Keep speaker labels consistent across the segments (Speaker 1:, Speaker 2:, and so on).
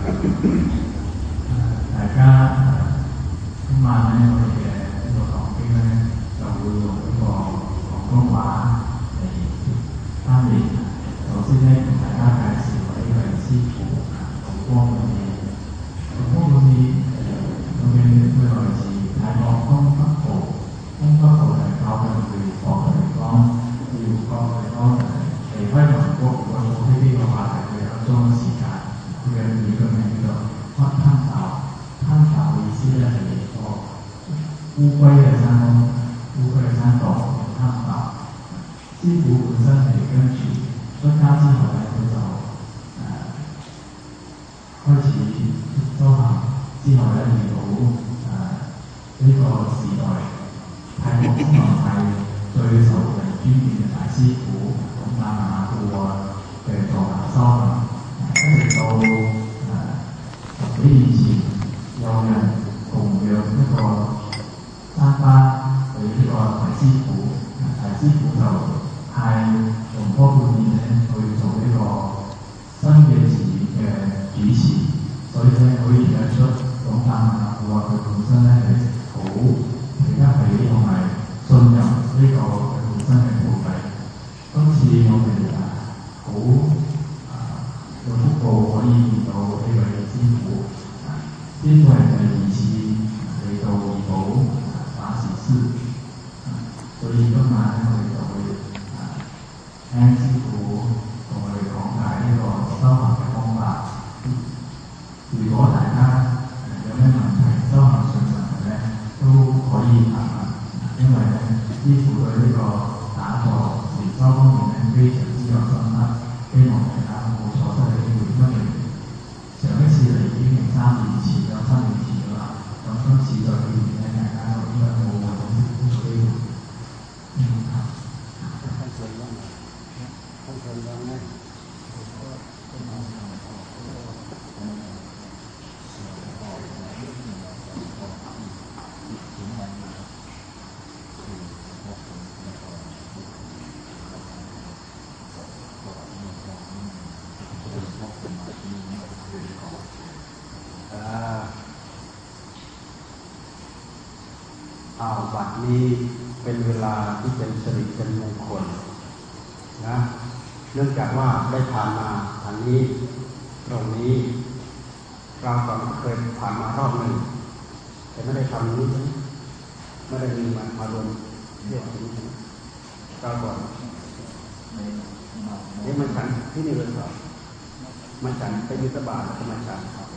Speaker 1: 大家今晚咧，我哋嘅呢个讲经咧，就会用呢个广东话嚟翻译。首先咧，同大家介绍呢位师傅同光嘅嘢。同光嘅嘢，咁嘅佢来自泰国东北部，东北部系靠近佢国嘅地方，要国地方离开韩国，如果冇呢啲嘅话，系会有装时间。 佢嘅語嘅名叫做乜吞道，吞道嘅意思咧係個烏龜嘅山窿，烏龜嘅山道吞道。師傅本身係跟住出家之後咧，佢就誒、開始修行，之後咧遇到誒呢、個時代泰國中文派最受人尊敬嘅大師傅
Speaker 2: นี้เป็นเวลาที่เป็นสิริเป็นมงคลนะ เนื่องจากว่าได้ผ่านมาทางนี้ ตรงนี้เราก่อนเคยผ่านมารอบหนึ่ง แต่ไม่ได้ทำนี้นะไม่ได้มีมันอารมณ์เรียกนี้นะเราก่อนนี่มันฉันที่นี่เลยเหรอมันฉันไปยุทธบาทแล้วก็มันฉันครับ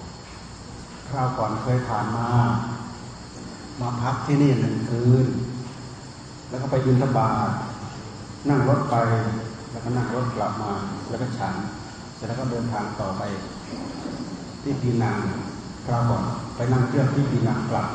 Speaker 2: คราวก่อนเคยผ่านมา มาพักที่นี่หนึ่งคืน แล้วก็ไปบินทบาทนั่งรถไป แล้วก็นั่งรถกลับมา แล้วก็ฉัน เสร็จแล้วก็เดินทางต่อไป ที่ ปีนังปรากฏไปนั่งเครื่องที่ปีนังกลับ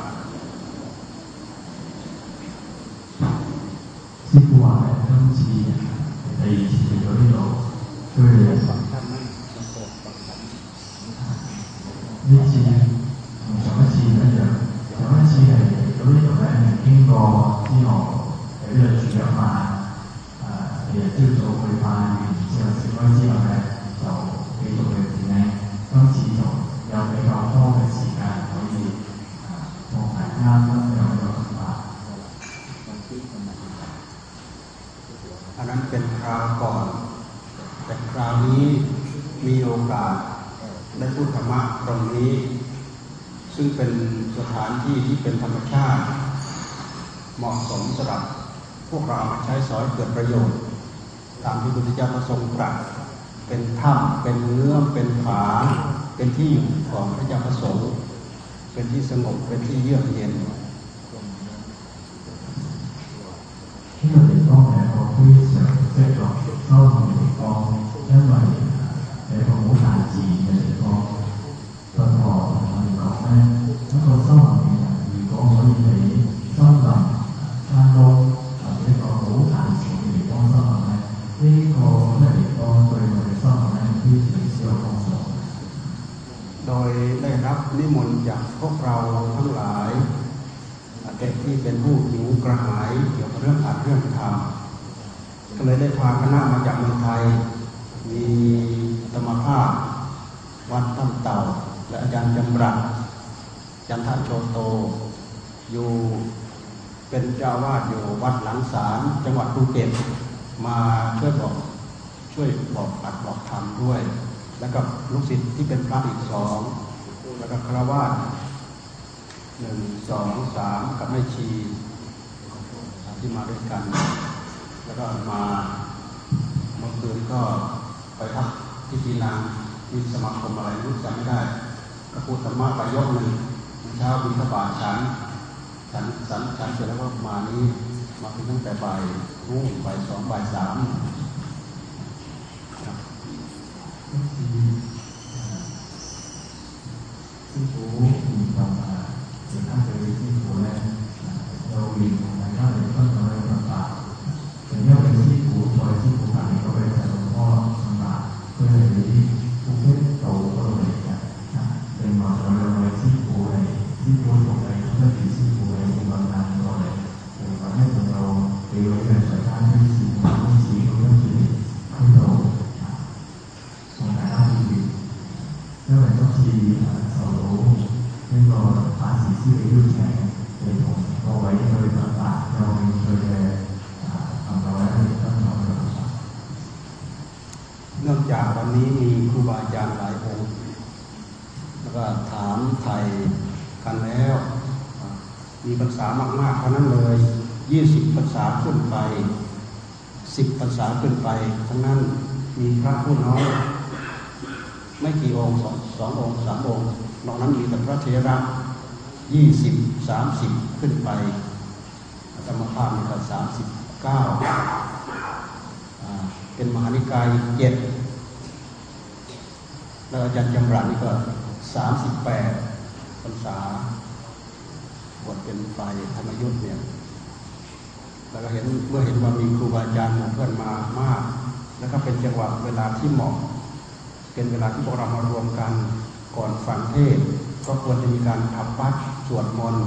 Speaker 2: เป็นคราวก่อน แต่คราวนี้มีโอกาสได้พูดธรรมะตรงนี้ ซึ่งเป็นสถานที่ที่เป็นธรรมชาติ เหมาะสมสำหรับพวกเรามาใช้สอยเกิดประโยชน์ ตามที่พระพุทธเจ้าประสงค์ตรัสเป็นถ้ำเป็นเนื้อเป็นผาเป็นที่อยู่ของพระเจ้าประสงค์เป็นที่สงบเป็นที่เยือกเย็น นิมนต์จากพวกเราทั้งหลายเด็กที่เป็นผู้หิวกระหายเกี่ยวกับเรื่องอัดเรื่องทำก็เลยได้พาคณะมาจากเมืองไทย มีธรรมภาพวัดตั้มเต่า และอาจารย์จำรัดจันทโชโต อยู่เป็นเจ้าวาดอยู่วัดหลังสารจังหวัดภูเก็ตมาช่วยบอกช่วยบอกปัดบอกธรรมด้วย แล้วก็ลูกศิษย์ที่เป็นพระอีกสอง แล้วก็คราวาสหนึ่งสองสามกับแม่ชีที่มาด้วยกัน แล้วก็มาเมื่อคืนก็ไปพักที่ทีนางมีสมาคมอะไรรู้จำไม่ได้ก็พูดธรรมะไปยกหนึ่งเช้าบิณฑบาตฉันฉันฉันฉันเสร็จแล้วก็มานี้มาเป็นตั้งแต่บ่ายรุ่งบ่ายสองบ่ายสาม
Speaker 1: 师傅，你懂啊？只看这个师傅呢，有灵同埋家人分享
Speaker 2: ษามากๆเท่านั้นเลย20ภาษาขึ้นไป10ภาษาขึ้นไป ทั้งนั้นมีพระผู้น้อยไม่กี่องค์สองสององค์สามองค์นอกนั้นมีแต่พระเทระยี่สิบสามสิบขึ้นไปธรรมภาพมีแต่สามสิบเก้าเป็นมหานิกายเจ็ดแล้วอาจารย์จำรัดนี่ก็สามสิบแปดพรรษา บทเป็นฝ่ายธรรมยุทธ์เนี่ยเราก็เห็นเมื่อเห็นว่ามีครูบาอาจารย์เพื่อนมามาก แล้วก็เป็นจังหวะเวลาที่เหมาะ เป็นเวลาที่พวกเรามารวมกันก่อนฟังเทศก็ควรจะมีการทำปัดสวดมนต์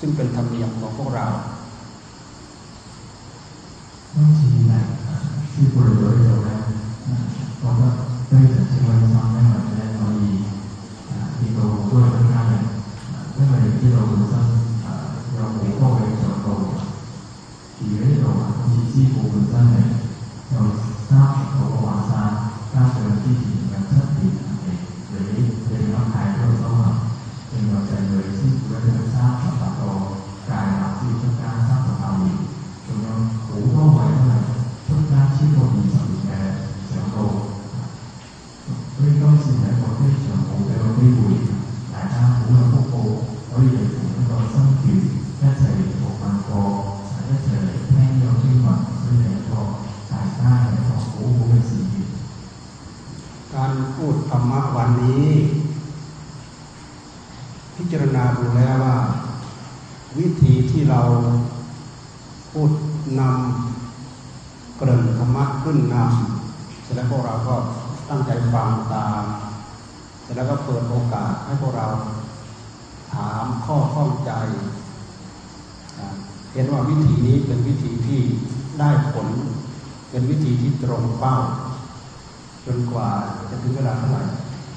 Speaker 2: ซึ่งเป็นธรรมเนียมของพวกเราที่บริเวณเรา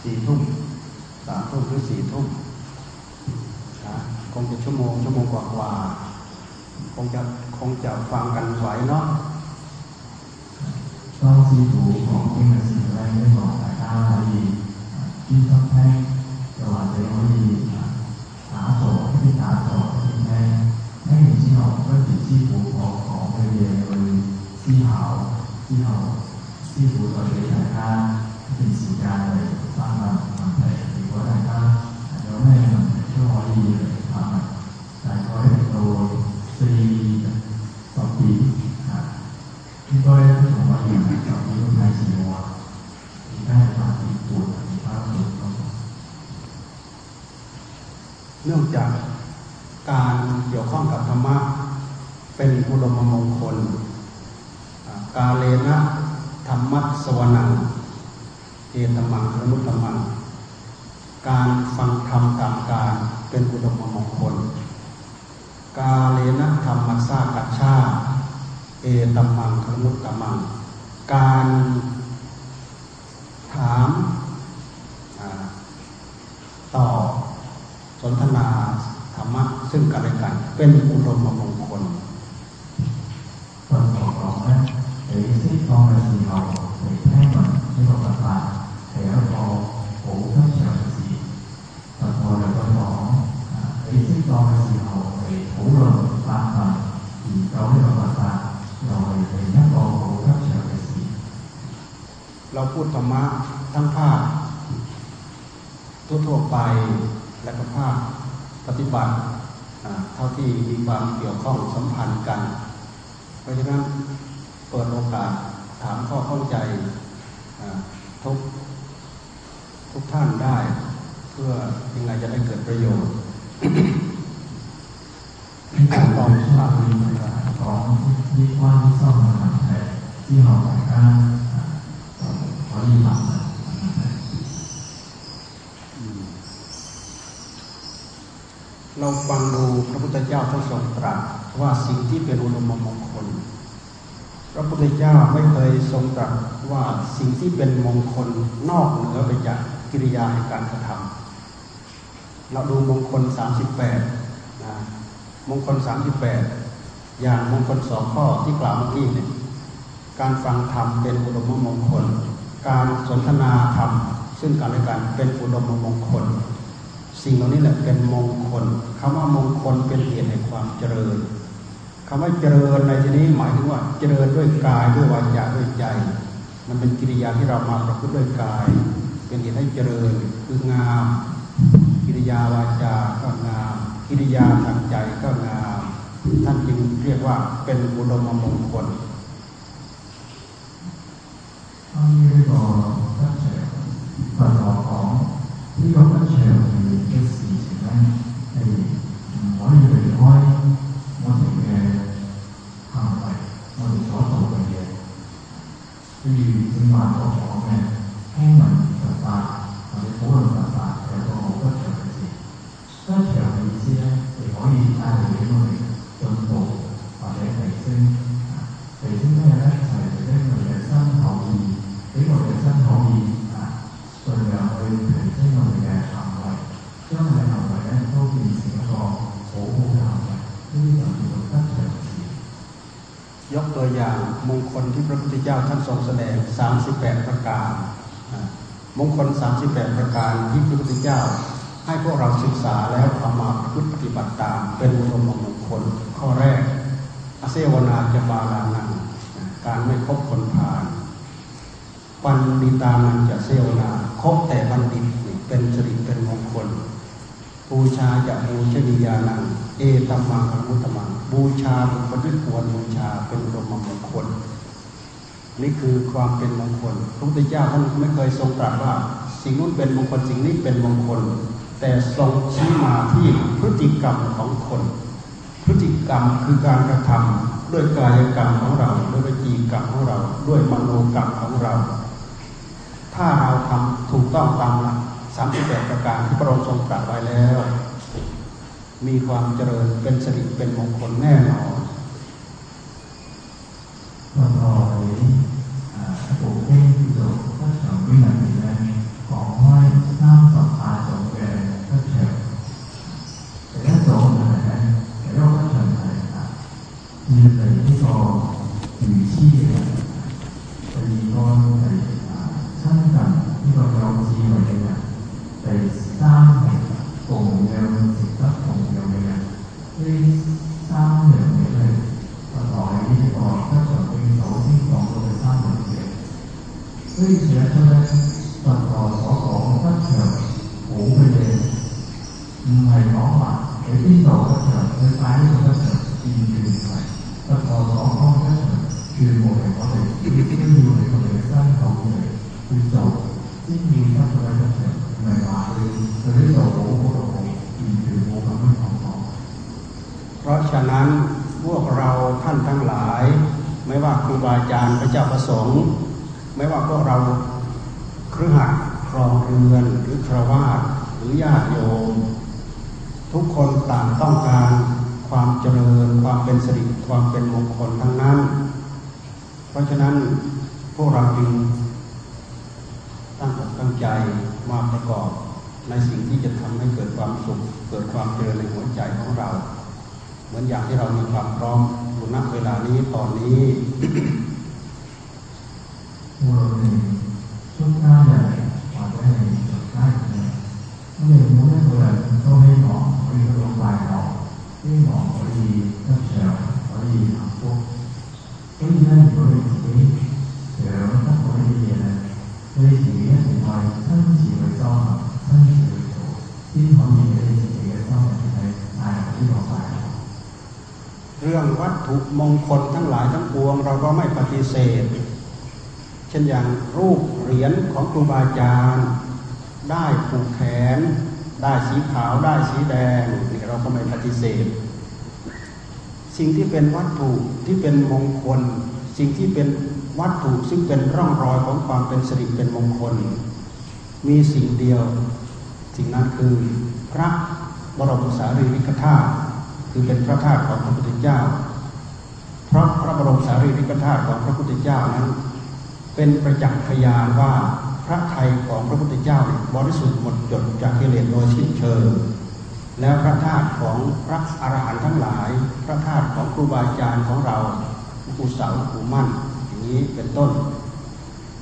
Speaker 2: สี่ทุ่ เจ้าไม่
Speaker 1: เค
Speaker 2: ยทรงตรัสว่าสิ่งที่เป็นมงคลนอกเหนือไปจากกิริยาในการกระทำเราดูมงคล 38นะมงคล 38 อย่างมงคลสองข้อที่กล่าวเมื่อกี้เนี่ยการฟังธรรมเป็นอุดมมงคล การสนทนาธรรมซึ่งกันและกันเป็นอุดมมงคล สิ่งเหล่านี้แหละเป็นมงคลคำว่ามงคลเป็นเหตุแห่งความเจริญ คำว่าเจริญในที่นี้หมายถึงว่าเจริญด้วยกายด้วยวาจาด้วยใจ มันเป็นกิริยาที่เรามาประพฤติด้วยกาย เป็นเหตุให้เจริญคืองาม กิริยาวาจาก็งาม กิริยาทางใจก็งาม ท่านจึงเรียกว่าเป็นอุดมมงคล
Speaker 1: อันนี้ก็ตั้งใจตลอดของที่เรา ตั้งใจเจ้าท่านทรงแสดง 38 ประการ มงคล 38 ประการที่พระพุทธเจ้า ให้พวกเราศึกษาแล้วเอามาพุทปฏิบัติตาม เป็นอุดมมงคลข้อแรกอาเซวนาจะบาลานังการไม่คบคนพาลปันดิตามันจะเซวนาคบแต่บัณฑิตเป็นสิริเป็นมงคลบูชาจะบูชนียานัง เอตัมมังอนุตมัง บูชาบุคคลที่ควรบูชาเป็นอุดมมงคล นี่คือความเป็นมงคลพระพุทธเจ้าท่านไม่เคยทรงตรัสว่า สิ่งนู้นเป็นมงคลสิ่งนี้เป็นมงคล แต่ทรงชี้มาที่พฤติกรรมของคน พฤติกรรมคือการกระทำด้วยกายกรรมของเราด้วยวิจีกรรมของเรา ด้วยมโนกรรมของเรา ถ้าเราทำถูกต้องตามหลักสามสิบแปดประการที่พระองค์ทรงตรัสไว้แล้ว มีความเจริญเป็นสิริเป็นมงคลแน่นอนพอพอนี้ผมพูด
Speaker 2: ความเป็นมงคลทั้งนั้น เพราะฉะนั้นพวกเราจึงตั้งอกตั้งใจมาประกอบในสิ่งที่จะทำให้เกิดความสุข เกิดความเจริญในหัวใจของเรา เหมือนอย่างที่เรามีความพร้อมอยู่ณเวลานี้ตอนนี้
Speaker 1: วันนี้ทุกท่านเนี่ยมาได้ในสุดท้ายเนี่ยมื่อไม่เกิดก็ไม่หมอหรือโงพยาบาลเราที่หมอดีก็เสีย
Speaker 2: เรื่องวัตถุมงคลทั้งหลายทั้งปวง เราก็ไม่ปฏิเสธ เช่นอย่างรูปเหรียญของครูบาอาจารย์ ได้ผูกแขน ได้สีขาวได้สีแดงนี่เราก็ไม่ปฏิเสธ สิ่งที่เป็นวัตถุที่เป็นมงคล สิ่งที่เป็นวัตถุซึ่งเป็นร่องรอยของความเป็นสิริเป็นมงคล มีสิ่งเดียว สิ่งนั้นคือพระบรมสารีริกธาตุคือเป็นพระธาตุของพระพุทธเจ้า เพราะพระบรมสารีริกธาตุของพระพุทธเจ้านั้น เป็นประจักษ์พยานว่าพระไทยของพระพุทธเจ้าบริสุทธิ์หมดจดจากกิเลสโดยสิ้นเชิง แล้วพระธาตุของพระอรหันต์ทั้งหลาย พระธาตุของครูบาอาจารย์ของเราครูเสาครูมั่น อย่างนี้เป็นต้น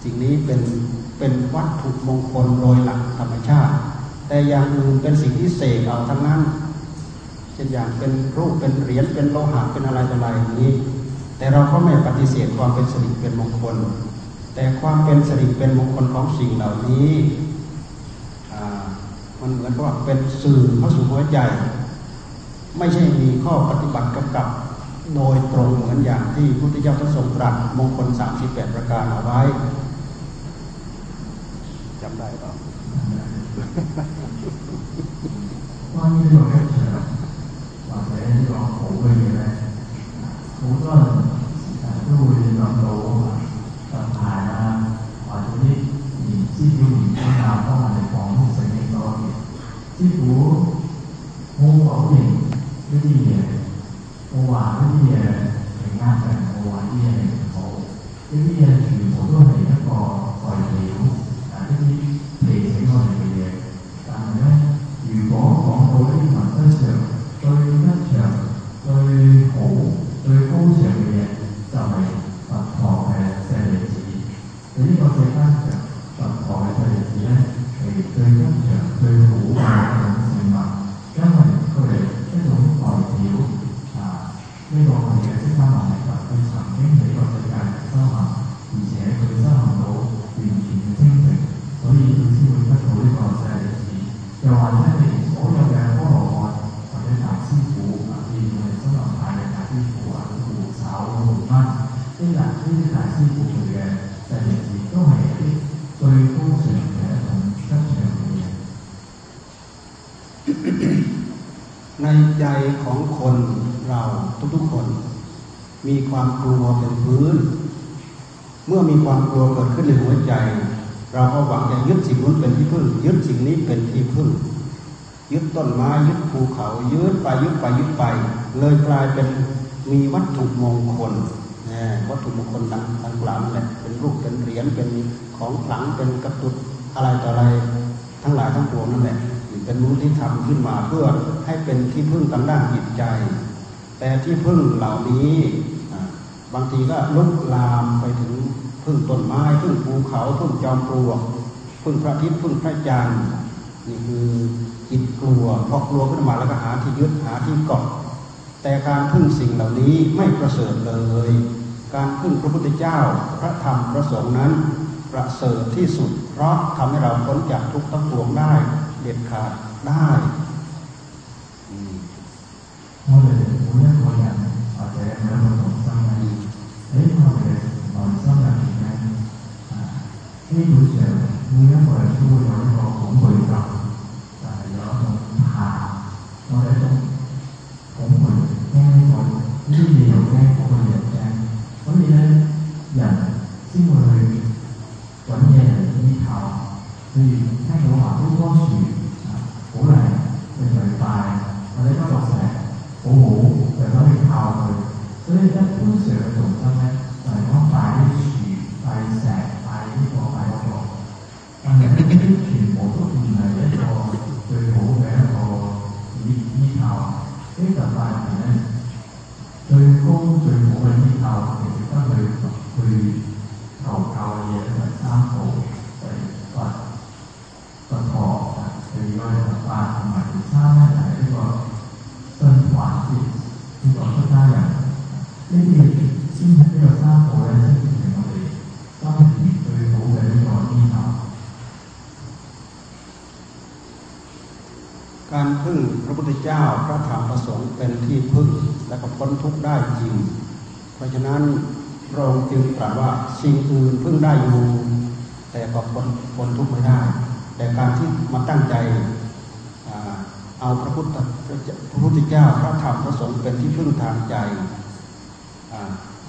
Speaker 2: สิ่งนี้เป็นเป็นวัตถุมงคลโดยหลักธรรมชาติ แต่อย่างอื่นเป็นสิ่งที่เสกเอาทั้งนั้นเช่นอย่างเป็นรูปเป็นเหรียญเป็นโลหะเป็นอะไรต่ออะไรอย่างนี้ แต่เราก็ไม่ปฏิเสธความเป็นสิริเป็นมงคล แต่ความเป็นสิริเป็นมงคลของสิ่งเหล่านี้ มันเหมือนว่าเป็นสื่อเข้าสู่หัวใจ ไม่ใช่มีข้อปฏิบัติกำกับ โดยตรงเหมือนอย่างที่พุทธเจ้าท่ารงตรัสมงคล38 ประการเอาไว้จำได้เปล่า
Speaker 1: ว่านี่เรา
Speaker 2: ไม่เจอ
Speaker 1: หลังจากที่เราผมไปเลยผมก็ดูดีลำโลนนี้มีที่อยู่มีน้ำเข้ามาในฟองลูก 師傅冇否認呢啲嘢，冇話呢啲嘢係啱嘅，冇話呢啲嘢唔好，呢啲嘢全部都係一個材料，啊呢啲
Speaker 2: มีความกลัวเป็นพื้น เมื่อมีความกลัวเกิดขึ้นในหัวใจ เราก็หวังจะยึดสิ่งนู้นเป็นที่พึ่ง ยึดสิ่งนี้เป็นที่พึ่ง ยึดต้นไม้ยึดภูเขายึดไปยึดไปยึดไป เลยกลายเป็นมีวัตถุมงคลวัตถุมงคลดังดังกล่าวนั่นแหละเป็นรูปเป็นเหรียญเป็นของขลังเป็นกระตุกอะไรต่ออะไร ทั้งหลายทั้งปวงนั่นแหละเป็นมูลที่ทำขึ้นมาเพื่อให้เป็นที่พึ่งทางด้านจิตใจ แต่ที่พึ่งเหล่านี้ บางทีก็ลุกลามไปถึงพึ่งต้นไม้พึ่งภูเขาพึ่งจอมปลวกพึ่งพระทิพย์พึ่งพระจันทร์นี่คือจิตกลัวพอกลัวขึ้นมาแล้วก็หาที่ยึดหาที่เกาะแต่การพึ่งสิ่งเหล่านี้ไม่ประเสริฐเลย การพึ่งพระพุทธเจ้าพระธรรมพระสงฆ์นั้น ประเสริฐที่สุด เพราะทำให้เราพ้นจากทุกข์ทั้งปวงได้เด็ดขาดได้
Speaker 1: อืม 或者每一个众生咧，喺我哋内心入边咧，基本上每一个人都会有一个恐惧感。我哋一种恐惧惊呢个呢啲嘢又惊，嗰个又惊，所以咧人先会去揾嘢嚟依靠。譬如 佢。
Speaker 2: งพระพุทธเจ้าพระธรรมพระสงฆ์เป็นที่พึ่งและก็พ้นทุกข์ได้จริง เพราะฉะนั้นพระองค์จึงตรัสว่าสิ่งอื่นพึ่งได้อยู่ แต่ก็พ้นพ้นทุกข์ไม่ได้ แต่การที่มาตั้งใจอเอาพระพุทธพระพุทธเจ้าพระธรรมพระสงฆ์เป็นที่พึ่งทางใจ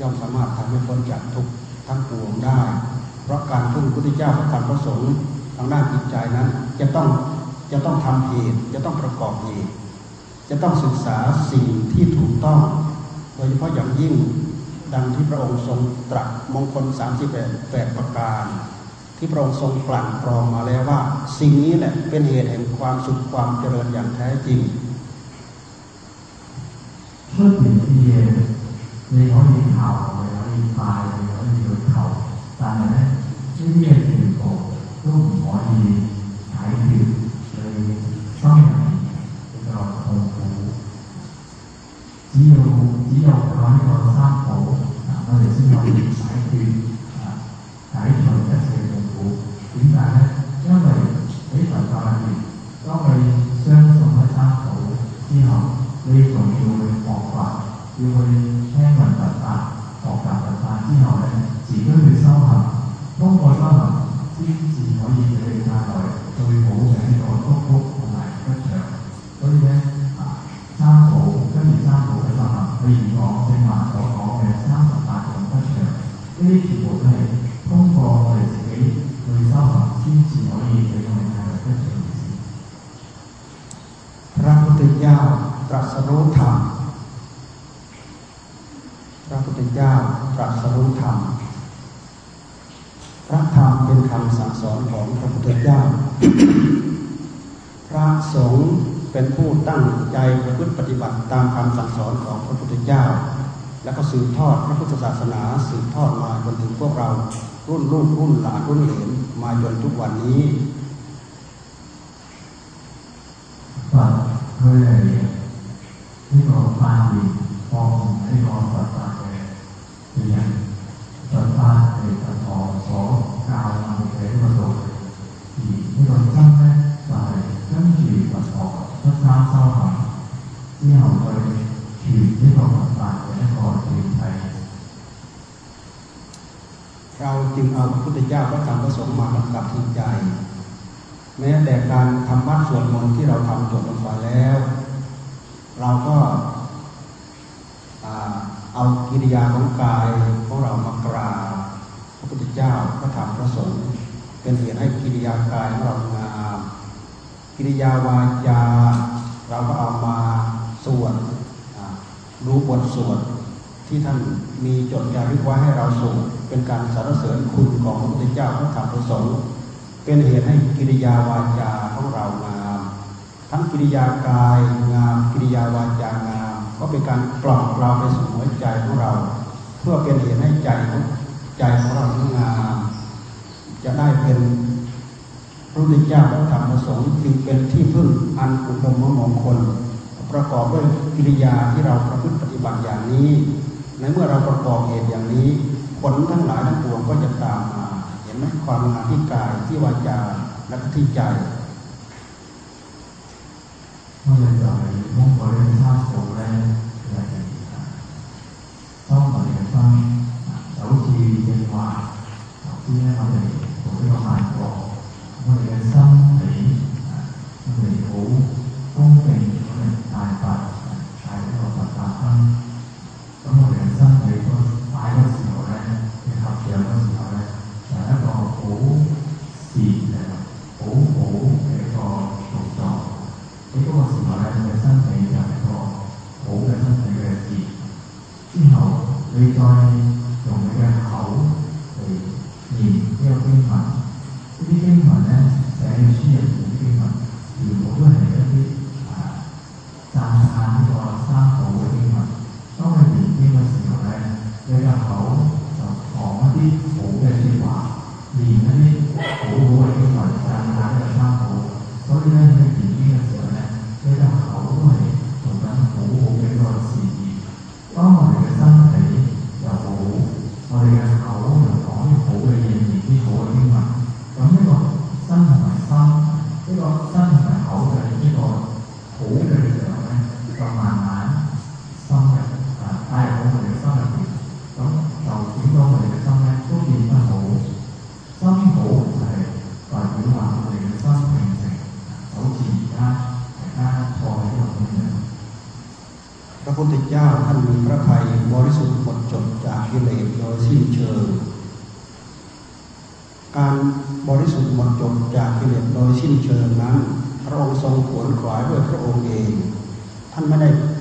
Speaker 2: ย่อมสามารถทำให้พ้นจากทุกข์ทั้งปวงได้ เพราะการพึ่งพระพุทธเจ้าพระธรรมพระสงฆ์ทางด้านจิตใจนั้นจะต้อง จะต้องทำเหตุจะต้องประกอบเหตุจะต้องศึกษาสิ่งที่ถูกต้อง โดยเฉพาะอย่างยิ่งดังที่พระองค์ทรงตรัสมงคล38แปดประการที่พระองค์ทรงกลั่นกรองมาแล้วว่า สิ่งนี้แหละเป็นเหตุแห่งความสุขความเจริญอย่างแท้จริง
Speaker 1: ช่วยเปลี่ยนที่เย็นในห้องมีเขาในห้องมีปลายในห้องมีเขาตามนั้นที่เย็นถึงโกลูกหมอดีหายถึง 入面呢个痛苦。只要只有靠呢个三宝，啊，我哋先可以解决啊解除一切痛苦。点解咧？因为喺佛教入面，当你相信咗三宝之后，你仲要去学法，要去听闻佛法、学习佛法之后咧，自己去修行，通过修行
Speaker 2: พระพุทธเจ้าตรัสรู้ธรรม พระธรรมเป็นคำสั่งสอนของพระพุทธเจ้า พระสงฆ์เป็นผู้ตั้งใจประพฤติปฏิบัติตามคำสั่งสอนของพระพุทธเจ้า แล้วก็สืบทอดพระพุทธศาสนาสืบทอดมาจนถึงพวกเรารุ่นลูกรุ่นหลานรุ่นเหลนมาจนทุกวันนี้
Speaker 1: มองให้นอนสัตตาเวเปลี่ยนสัตตาเวตะทอสอกาวมาเวมาโดยอีที่เราตั้งแม่สายตั้งจีตะทอพระสาม
Speaker 2: เศร้า
Speaker 1: หาที่เราไปขีดที่ต่างๆไว้ให้ก่อนทีไทย
Speaker 2: เราจึงเอาพระพุทธเจ้าพระธรรมพระสงฆ์มาประกับที่ใจ แม้แต่การทำวัดสวดมนต์ที่เราทำจบลงไปแล้ว เราก็ เอากิริยาของกายของเรามากราบพระพุทธเจ้าพระธรรมพระสงฆ์เป็นเหตุให้กิริยากายของเรางามกิริยาวาจา เราก็เอามาสวดรู้บทสวดที่ท่านมีจดจารึกไว้ให้เราสวดเป็นการสรรเสริญคุณของพระพุทธเจ้าพระธรรมพระสงฆ์เป็นเหตุให้กิริยาวาจาของเรางามทั้งกิริยากายงามกิริยาวาจาง ก็เป็นการกล่อมเราไปสู่หัวใจของเรา เพื่อเป็นเหตุให้ใจของใจของเรานั้นงามจะได้เป็นพระพุทธเจ้าพระธรรมพระสงฆ์จึงเป็นที่พึ่งอันอุดมมงคล ประกอบด้วยกิริยาที่เราประพฤติปฏิบัติอย่างนี้ ในเมื่อเราประกอบเหตุอย่างนี้ผลทั้งหลายทั้งปวงก็จะตามมา เห็นไหมความงามที่กายที่วาจาและที่ใจ
Speaker 1: 我哋就係通過呢三步咧嚟啊，當我哋嘅心啊就好似正話頭先咧，我哋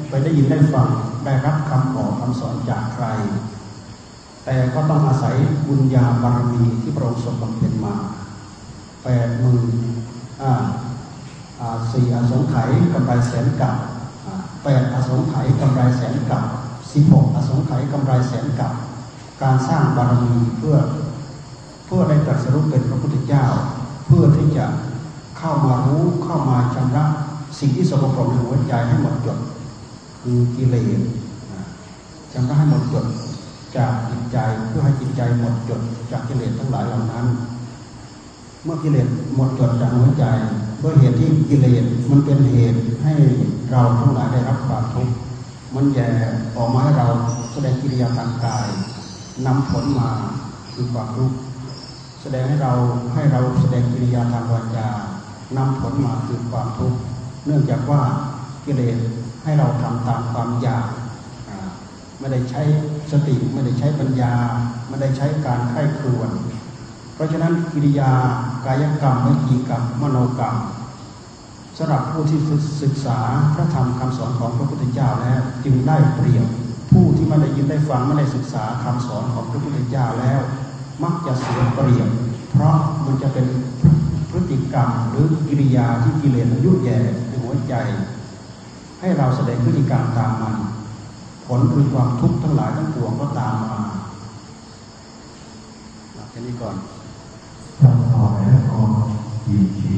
Speaker 2: ไปได้ยินได้ฟังได้รับคำบอกคำสอนจากใคร แต่ก็ต้องอาศัยบุญญาบารมีที่พระองค์ทรงบำเพ็ญมาแปดหมื่นอ่าอ่าสี่อสงไขยกำไรแสนกับอ่าแปดอสงไขยกำไรแสนกับสิบหกอสงไขยกำไรแสนกับ การสร้างบารมีเพื่อเพื่อได้ตรัสรู้เป็นพระพุทธเจ้า เพื่อที่จะเข้ามารู้เข้ามาชำระสิ่งที่สกปรกในหัวใจให้หมดจด คือกิเลสชำระให้หมดจดจากจิตใจเพื่อให้จิตใจหมดจดจากกิเลสทั้งหลายเหล่านั้น เมื่อกิเลสหมดจดจากหัวใจด้วยเหตุที่กิเลสมันเป็นเหตุให้เราทั้งหลายได้รับความทุกข์มันแย่ออกมาให้เราแสดงกิริยาทางกายนำผลมาคือความทุกข์แสดงให้เราให้เราแสดงกิริยาทางวาจานำผลมาคือความทุกข์เนื่องจากว่ากิเลส ให้เราทำตามความอยากไม่ได้ใช้สติไม่ได้ใช้ปัญญา ไม่ได้ใช้การไข้ครวน เพราะฉะนั้นกิริยากายกรรมวิจีกรรมมโนกรรมสำหรับผู้ที่ศึกษาพระธรรมคำสอนของพระพุทธเจ้าแล้วจึงได้เปรียบผู้ที่ไม่ได้ยินได้ฟังไม่ได้ศึกษาคำสอนของพระพุทธเจ้าแล้ว มักจะเสียเปรียบเพราะมันจะเป็นพฤติกรรมหรือกิริยาที่กิเลสมันยุ่ยแย่ในหัวใจ ให้เราแสดงพฤติกรรมตามมัน ผลคือความทุกข์ทั้งหลายทั้งปวงก็ตามมาแค่นี้ก่อนตั้งพอแล้วพอดี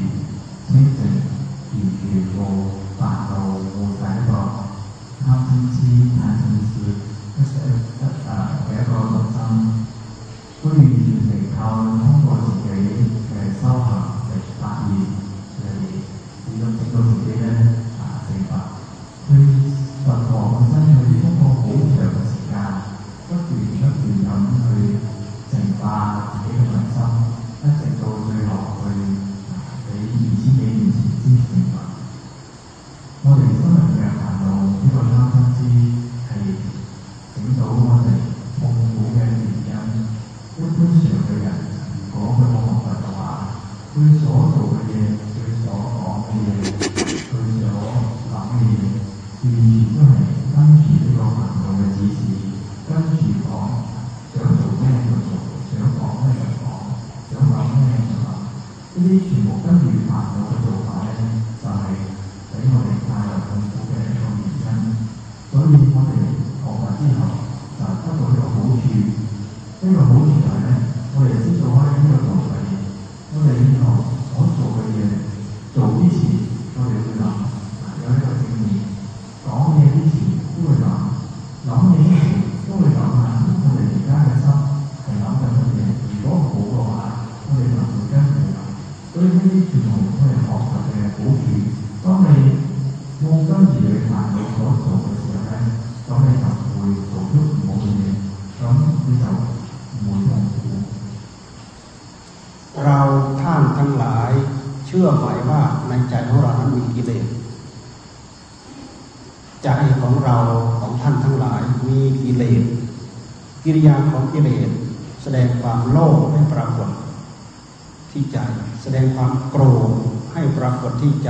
Speaker 2: ที่ใจ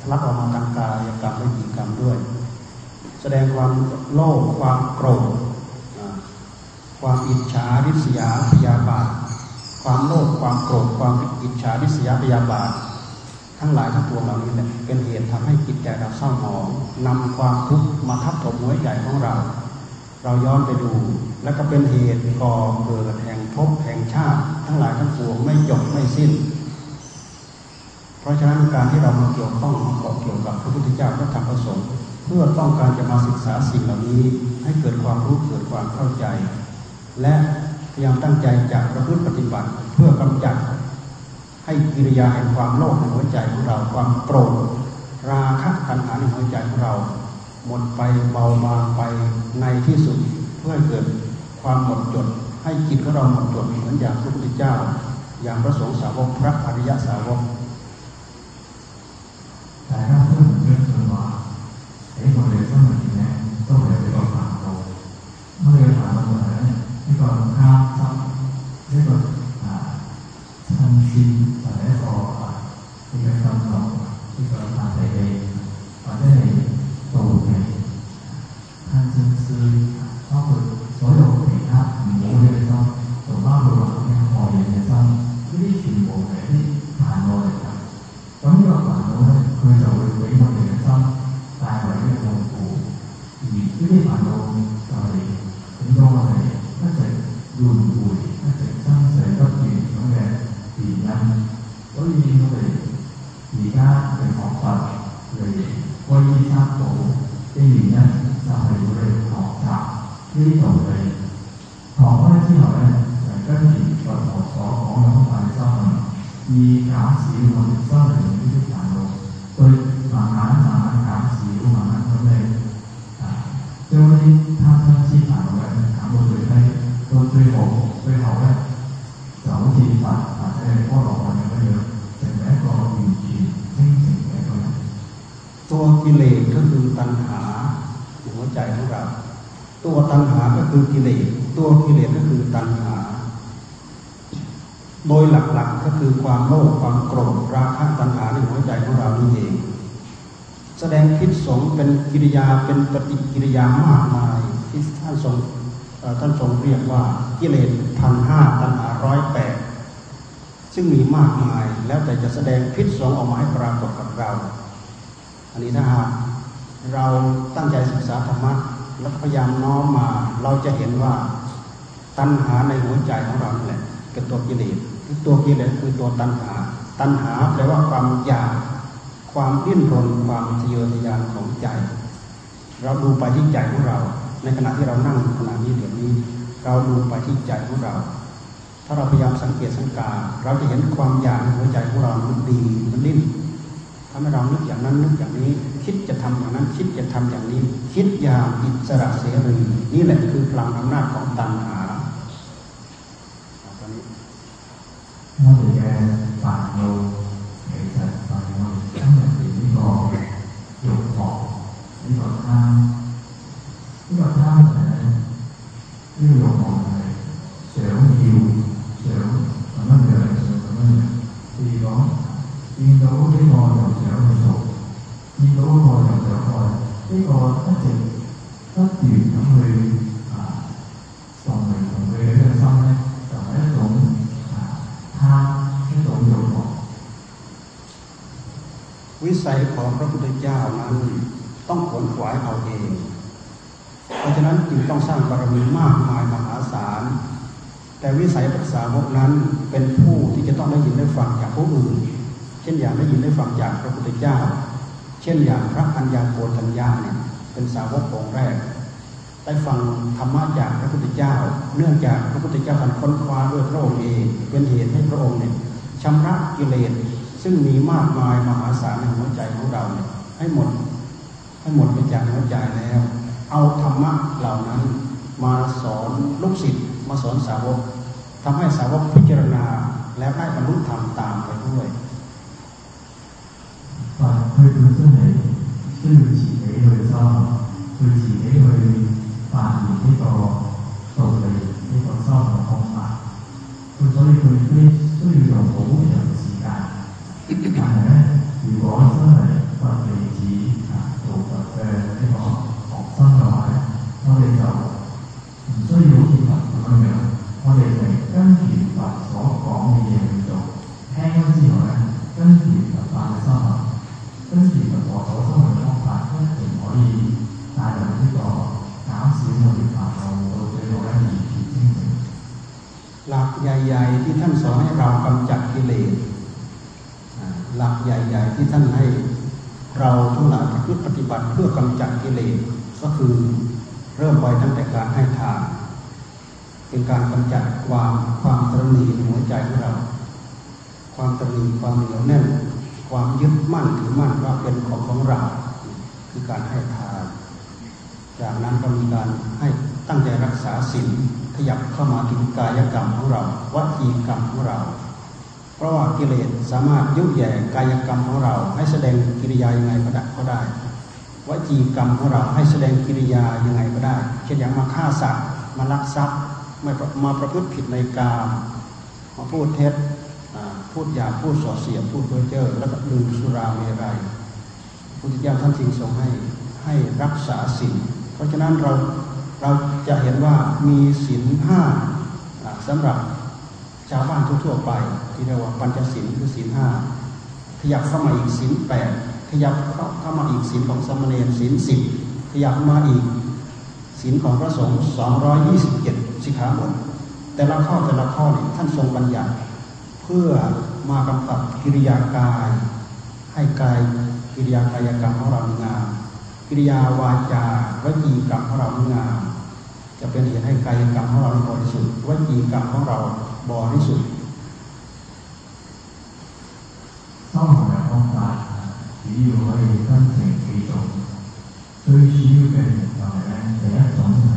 Speaker 2: ทะลักออกมาทางกายกรรมและจิตกรรมด้วย แสดงความโลภความโกรธความอิจฉาริษยาพยาบาท ความโลภความโกรธความอิจฉาริษยาพยาบาท ทั้งหลายทั้งปวงเหล่านี้เนี่ยเป็นเหตุทำให้จิตใจเราเศร้าหมองนำความทุกข์มาทับถมหัวใจของเรา เราย้อนไปดู และก็เป็นเหตุก่อเกิดแห่งภพแห่งชาติ ทั้งหลายทั้งปวงไม่จบไม่สิ้น เพราะฉะนั้นการที่เรามาเกี่ยวข้องมาเกาะเกี่ยวกับพระพุทธเจ้าพระธรรมพระสงฆ์เพื่อต้องการจะมาศึกษาสิ่งเหล่านี้ ให้เกิดความรู้เกิดความเข้าใจ และพยายามตั้งใจจะประพฤติปฏิบัติเพื่อกำจัดให้กิริยาแห่งความโลภในหัวใจของเราความโกรธราคะตัณหาในหัวใจของเรา หมดไปเบาบางไปในที่สุดเพื่อเกิดความหมดจด ให้จิตของเราหมดจดเหมือนอย่างพระพุทธเจ้า อย่างพระสงฆ์สาวกพระอริยสาวก
Speaker 1: Thank you. ที่ผ่านเราเราเป็นรอยน่าจะดุนบุยน่าจะสร้างเสริมก็ปีน้องแดงปีนั้นก็ยีน้อดีหน้าเป็นของฝากเลยก็ยีทราบโตได้ยินนั้นเรไปบริเวของฝากที่โตเลยของว่าที่เราเนี่ย
Speaker 2: ก็มีกระสอบของเราไปสร้างมีขาสี คือกิเลสตัวกิเลสก็คือตัณหา โดยหลักๆก็คือความโลภความโกรธราคะตัณหาในหัวใจของเรานี่เอง แสดงพิษสงเป็นกิริยาเป็นปฏิกิริยามากมายที่ท่านทรงท่านทรงเรียกว่ากิเลสพันห้าตัณหาร้อยแปดซึ่งมีมากมายแล้วแต่จะแสดงพิษสงออกมาให้ปรากฏกับเรา อันนี้ถ้าหากเราตั้งใจศึกษาธรรมะ แล้วพยายามน้อมมาเราจะเห็นว่าตัณหาในหัวใจของเราแหละเป็นตัวกิเลสตัวกิเลสคือตัวตัณหา ตัณหาแปลว่าความอยาก ความดิ้นรนความทะเยอทะยานของใจ เราดูไปที่ใจของเรา ในขณะที่เรานั่งขณะนี้เดี๋ยวนี้ เราดูไปที่ใจของเรา ถ้าเราพยายามสังเกตสังกา เราจะเห็นความอยากในหัวใจของเรา มันดีมันดิ้น ทำให้เรานึกอย่างนั้นนึกอย่างนี้ คิดจะทำอย่างนั้น คิดจะทำอย่างนี้ คิดอย่างอิสระเสรีนี่แหละคือพลังอำนาจของตัณหา
Speaker 1: ตอนนี้นอกจากฝ่ายเราเห็นแต่ฝ่เราที่อยุดบอที่เราที่อกาอะไรที่บอก 呢、个一直不断咁去啊动嚟动去嘅呢个心咧，就系、一种啊贪一种欲望。
Speaker 2: วิสัยของพระพุทธเจ้านั้นต้องขวนขวายเอาเอง เพราะฉะนั้นจึงต้องสร้างบารมีมากมายมหาศาล แต่วิสัยภาษาวกนั้นเป็นผู้ที่จะต้องได้ยินได้ฟังจากผู้อื่น เช่นอย่างได้ยินได้ฟังจากพระพุทธเจ้า เช่นอย่างพระอัญญาโกฏัญญาเนี่ยเป็นสาวกองแรก ได้ฟังธรรมะจากพระพุทธเจ้า เนื่องจากพระพุทธเจ้าท่านค้นคว้าด้วยพระองค์เองเป็นเหตุให้พระองค์เนี่ยชำระกิเลสซึ่งมีมากมายมหาศาลในหัวใจของเราเนี่ยให้หมดให้หมดไปจากหัวใจแล้ว เอาธรรมะเหล่านั้นมาสอนลูกศิษย์มาสอนสาวกทำให้สาวกพิจารณาแล้วได้บรรลุธรรมตามไปด้วย
Speaker 1: 佛佢本身係需要自己去修，佢自己去發現呢個道理，呢、個修行方法。佢所以佢必須要用好長時間。但係咧，如果真係佛弟子啊做佛嘅呢個學生嘅話咧，我哋就唔需要好似佛咁樣樣，我哋係跟住佛所講嘅嘢
Speaker 2: ที่ท่านสอนให้เรากำจัดกิเลสหลักใหญ่ ๆ ที่ท่านให้เราทั้งหลายพื่ปฏิบัติเพื่อกำจัดกิเลสก็คือเริ่มไปตั้งแต่การให้ทานเป็นการกำจัดความความตรณีในหัวใจของเรา ความตรณีความเหนียวแน่น ความยึดมั่นถือมั่นว่าเป็นของของเรา คือการให้ทาน จากนั้นก็มีการให้ ตั้งใจรักษาศีลขยับเข้ามาถึงกายกรรมของเราวัจีกรรมของเรา เพราะว่ากิเลสสามารถยุแย่กายกรรมของเรา ให้แสดงกิริยายังไงก็ได้วจีกรรมของเราให้แสดงกิริยายังไงก็ได้ เช่นอย่างมาฆ่าสัตว์มาลักทรัพย์ม่มาประพฤติผิดในกามมาพูดเท็จพูดหยาพูดส่อเสียพูดเพ้อเจ้อแล้วก็ดื่มสุราเมรัยพุทธเจ้าท่านจึงทรงให้ให้รักษาศีลเพราะฉะนั้นเรา เราจะเห็นว่ามีศีลห้าสำหรับชาวบ้านทั่วๆไป ที่เรียกว่าปัญจศีลคือศีลห้าขยับเข้ามาอีกศีลแปดขยับเข้ามาอีกศีลของสมณีศีลสิบขยับมาอีกศีลของพระสงฆ์สองร้อยยี่สิบเจ็ดสิกขาบทแต่ละข้อแต่ละข้อนี่ท่านทรงบัญญัติ เพื่อมากำกับกิริยากาย ให้กายกิริยากายกรรมของเรางามกิริยาวาจาวจีกรรมของเรางาม จะเป็นเหตุให้กายกรรมของเราบริสุทธิ์วจีกรรมของเราบริสุทธิ์
Speaker 1: 生活嘅方法主要可以分成几种，最主要嘅就系咧第一种系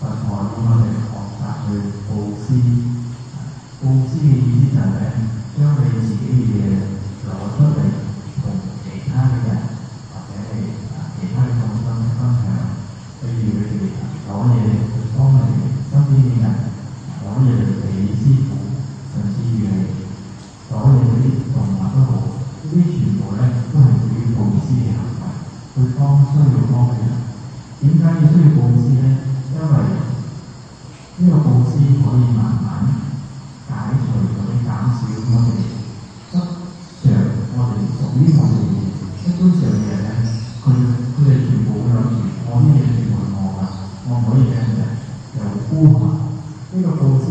Speaker 1: 佛陀要我哋学习去布施，布施嘅意思就系咧将你自己嘅嘢攞出嚟同其他嘅人 攞嘢去幫佢哋身邊嘅人，攞嘢嚟俾師傅，甚至於係攞嘢嗰啲動物都好，呢啲全部咧都係屬於布施嘅行為，去幫需要幫嘅人。點解要需要布施咧？因為呢個布施可以慢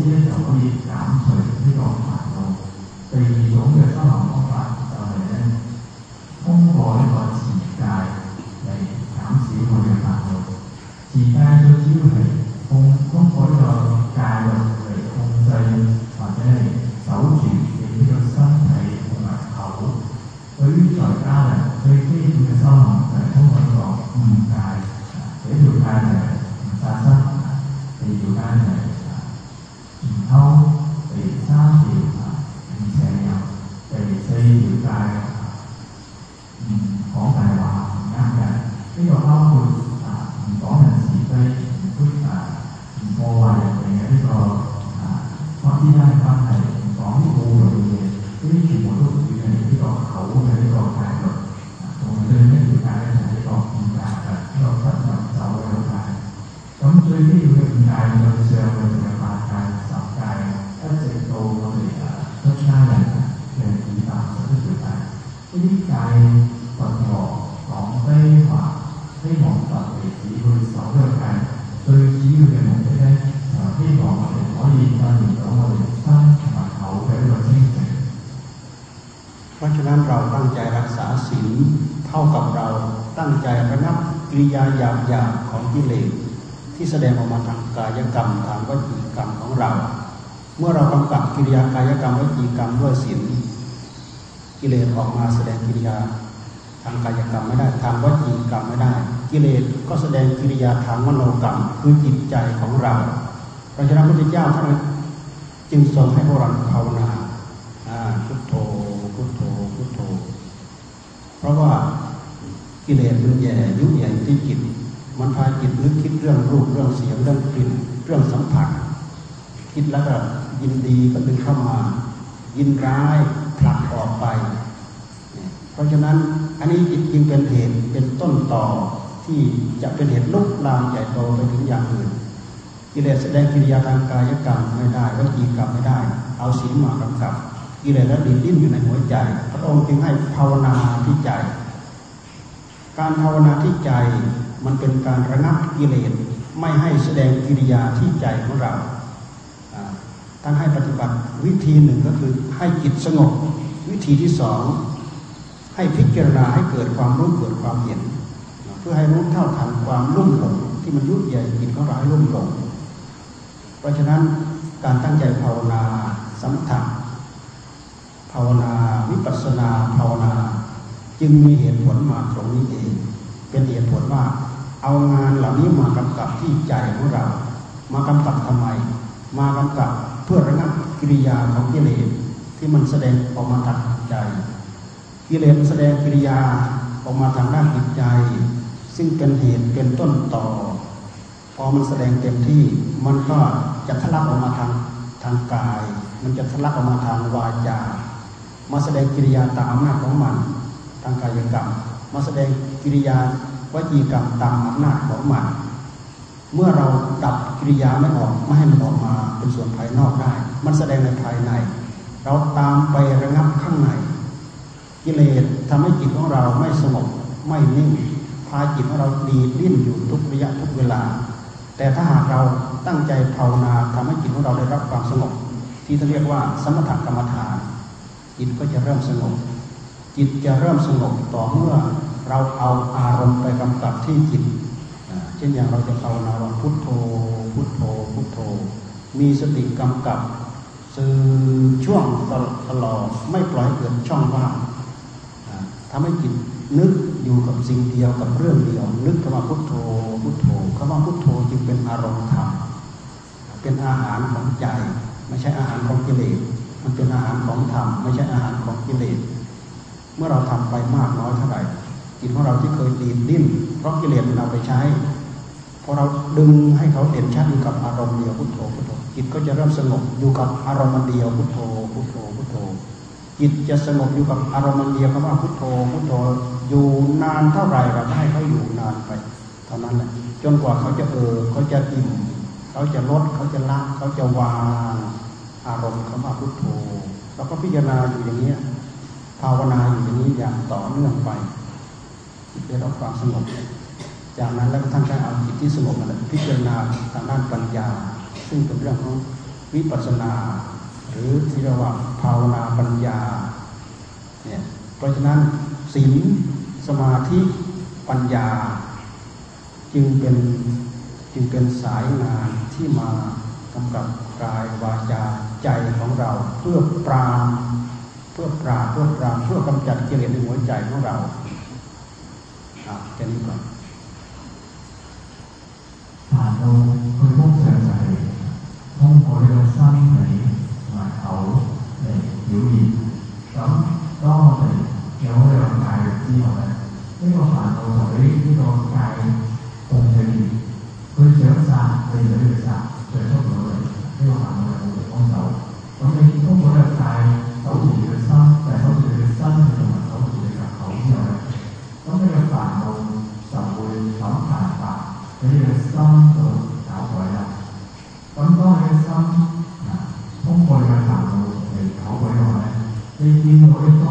Speaker 1: 個布施咧就可以
Speaker 2: ยาหยาบหยาบของกิเลสที่แสดงออกมาทางกายกรรมทางวจีกรรมของเรา เมื่อเรากำกับกิริยากายกรรมวจีกรรมด้วยศีลกิเลสออกมาแสดงกิริยาทางกายกรรมไม่ได้ทางวจีกรรมไม่ได้ กิเลสก็แสดงกิริยาทางมโนกรรมคือจิตใจของเราเพราะฉะนั้นพระพุทธเจ้าท่านจึงทรงให้พวกเราภาวนา แล้วก็ยินดีก็ดึงเข้ามา ยินร้ายผลักออกไป เพราะฉะนั้นอันนี้จึงเป็นเหตุเป็นต้นต่อที่จะเป็นเหตุลุกลามใหญ่โตไปถึงอย่างอื่นกิเลสแสดงกิริยาทางกายกรรมไม่ได้วจีกรรมไม่ได้ เอาศีลมากำกับกิเลสและดิ้นดิ้นอยู่ในหัวใจ พระองค์จึงให้ภาวนาที่ใจ การภาวนาที่ใจมันเป็นการระงับกิเลสไม่ให้แสดงกิริยาที่ใจของเรา ท่านให้ปฏิบัติวิธีหนึ่งก็คือให้จิตสงบ วิธีที่สองให้พิจารณาให้เกิดความรู้เกิดความเห็น เพื่อให้รู้เท่าทันความลุ่มหลงที่มันยุ่ยใหญ่จิตของเราให้ลุ่มหลงเพราะฉะนั้นการตั้งใจภาวนาสมถะภาวนาวิปัสสนาภาวนา จึงมีเหตุผลมาตรงนี้เอง เป็นเหตุผลว่าเอางานเหล่านี้มากำกับที่ใจของเรา มากำกับทำไม มากำกับ เพื่อระงับกิริยาของกิเลสที่มันแสดงออกมาทางใจ กิเลสแสดงกิริยาออกมาทางด้านจิตใจ ซึ่งเป็นเหตุเป็นต้นต่อ พอมันแสดงเต็มที่มันก็จะทะลักออกมาทางทางกาย มันจะทะลักออกมาทางวาจา มาแสดงกิริยาตามอำนาจของมัน ทางกายกรรม มาแสดงกิริยาวจีกรรมตามอำนาจของมัน เมื่อเราดับกิริยาไม่ออกไม่ให้มันออกมา เป็นส่วนภายนอกได้ มันแสดงในภายใน เราตามไประงับข้างใน กิเลสทำให้จิตของเราไม่สงบไม่นิ่ง พาจิตของเราดีดิ้นอยู่ทุกระยะทุกเวลา แต่ถ้าหากเราตั้งใจภาวนาทำให้จิตของเราได้รับความสงบ ที่เขาเรียกว่าสมถกรรมฐาน จิตก็จะเริ่มสงบ จิตจะเริ่มสงบต่อเมื่อเราเอาอารมณ์ไปกำกับที่จิต เช่นอย่างเราจะภาวนาว่าพุทโธ พุทโธ พุทโธ มีสติกำกับสื่อช่วงตลอดไม่ปล่อยเกิดช่องว่างทำให้จิตนึกอยู่กับสิ่งเดียวกับเรื่องเดียว นึกคำว่าพุทโธพุทโธคำว่าพุทโธจึงเป็นอารมณ์ธรรมเป็นอาหารของใจ ไม่ใช่อาหารของกิเลสมันเป็นอาหารของธรรมไม่ใช่อาหารของกิเลสเมื่อเราทำไปมากน้อยเท่าไหร่จิตของเราที่เคยดีดดิ้นเพราะกิเลสมันเอาไปใช้พอเราดึงให้เขาเด่นชัดอยู่กับอารมณ์เดียวพุทโธพุทโธ จิตก็จะเริ่มสงบอยู่กับอารมณ์เดียวพุทโธพุทโธพุทโธ จิตจะสงบอยู่กับอารมณ์เดียวคำว่าพุทโธพุทโธอยู่นานเท่าไหร่เราให้เขาอยู่นานไปเท่านั้นแหละจนกว่าเขาจะเออเขาจะอิ่มเขาจะลดเขาจะละเขาจะวางอารมณ์คำว่าพุทโธเราก็พิจารณาอยู่อย่างนี้ภาวนาอยู่อย่างนี้อย่างต่อเนื่องไปได้รับความสงบจากนั้นแล้วท่านก็เอาจิตที่สงบนั้นพิจารณาทางด้านปัญญา ซึ่งเป็นเรื่องของวิปัสสนา หรือที่เรียกว่าภาวนาปัญญาเนี่ยเพราะฉะนั้นศีลสมาธิปัญญา จึงเป็นจึงเป็นสายงานที่มากำกับกายวาจาใจของเราเพื่อปรามเพื่อปราบเพื่อปรามเพื่อกำจัดกิเลสในหัวใจของเราครับแค่นี้ก่อน
Speaker 1: ผ่านเราเพื่อแสงใส thông qua đơn sanh thị mà khẩu để hiểu gì? Cấm đó thì kéo ra cài chi mà này. Nếu mà phản đồ thổi cái con cài cùng thì cứ chớ xa thì lấy được xa trời sốc nổi lên nếu mà phản đồ là một con xấu còn đây không có được cài xấu thì được sanh tại xấu thì được sanh thì mà xấu thì được khẩu như vậy. Còn đây là phản đồ xã hội sống phản phạm thế là sanh rồi 咧，你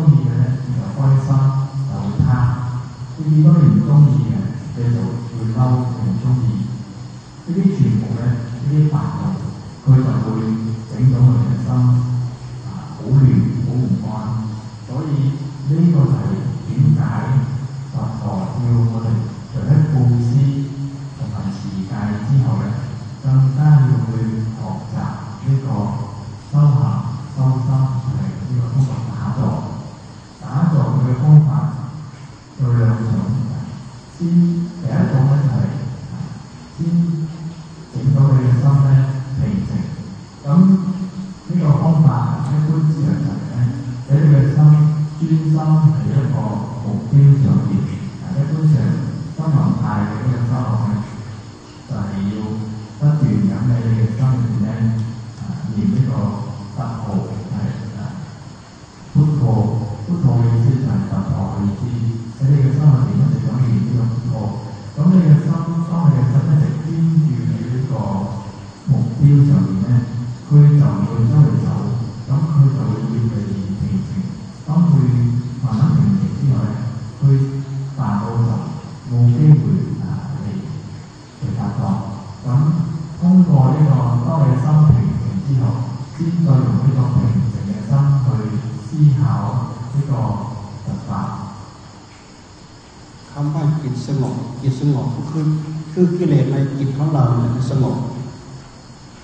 Speaker 2: สงบ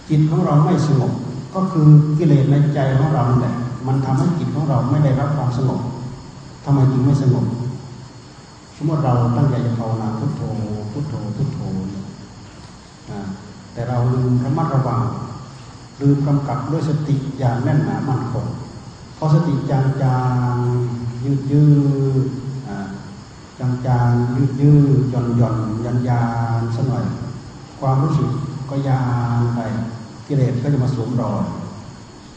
Speaker 2: จิตของเราไม่สงบ ก็คือกิเลสในใจของเราเนี่มันทำให้จิตของเราไม่ได้รับความสงบทำไมจึงไม่สงบสมมติเราตั้งใจจะภาวนาพุทโธพุทโธพุทโธแต่เราลืมระมัดระวังลืมกำกับด้วยสติอย่างแน่นหนามั่นคงพอสติจางจางยืดยืดจางจางยืดยืดหย่อนหย่อนยันยานสักหน่อย ความรู้สึกก็ยานไปกิเลสก็จะมาสวมรอย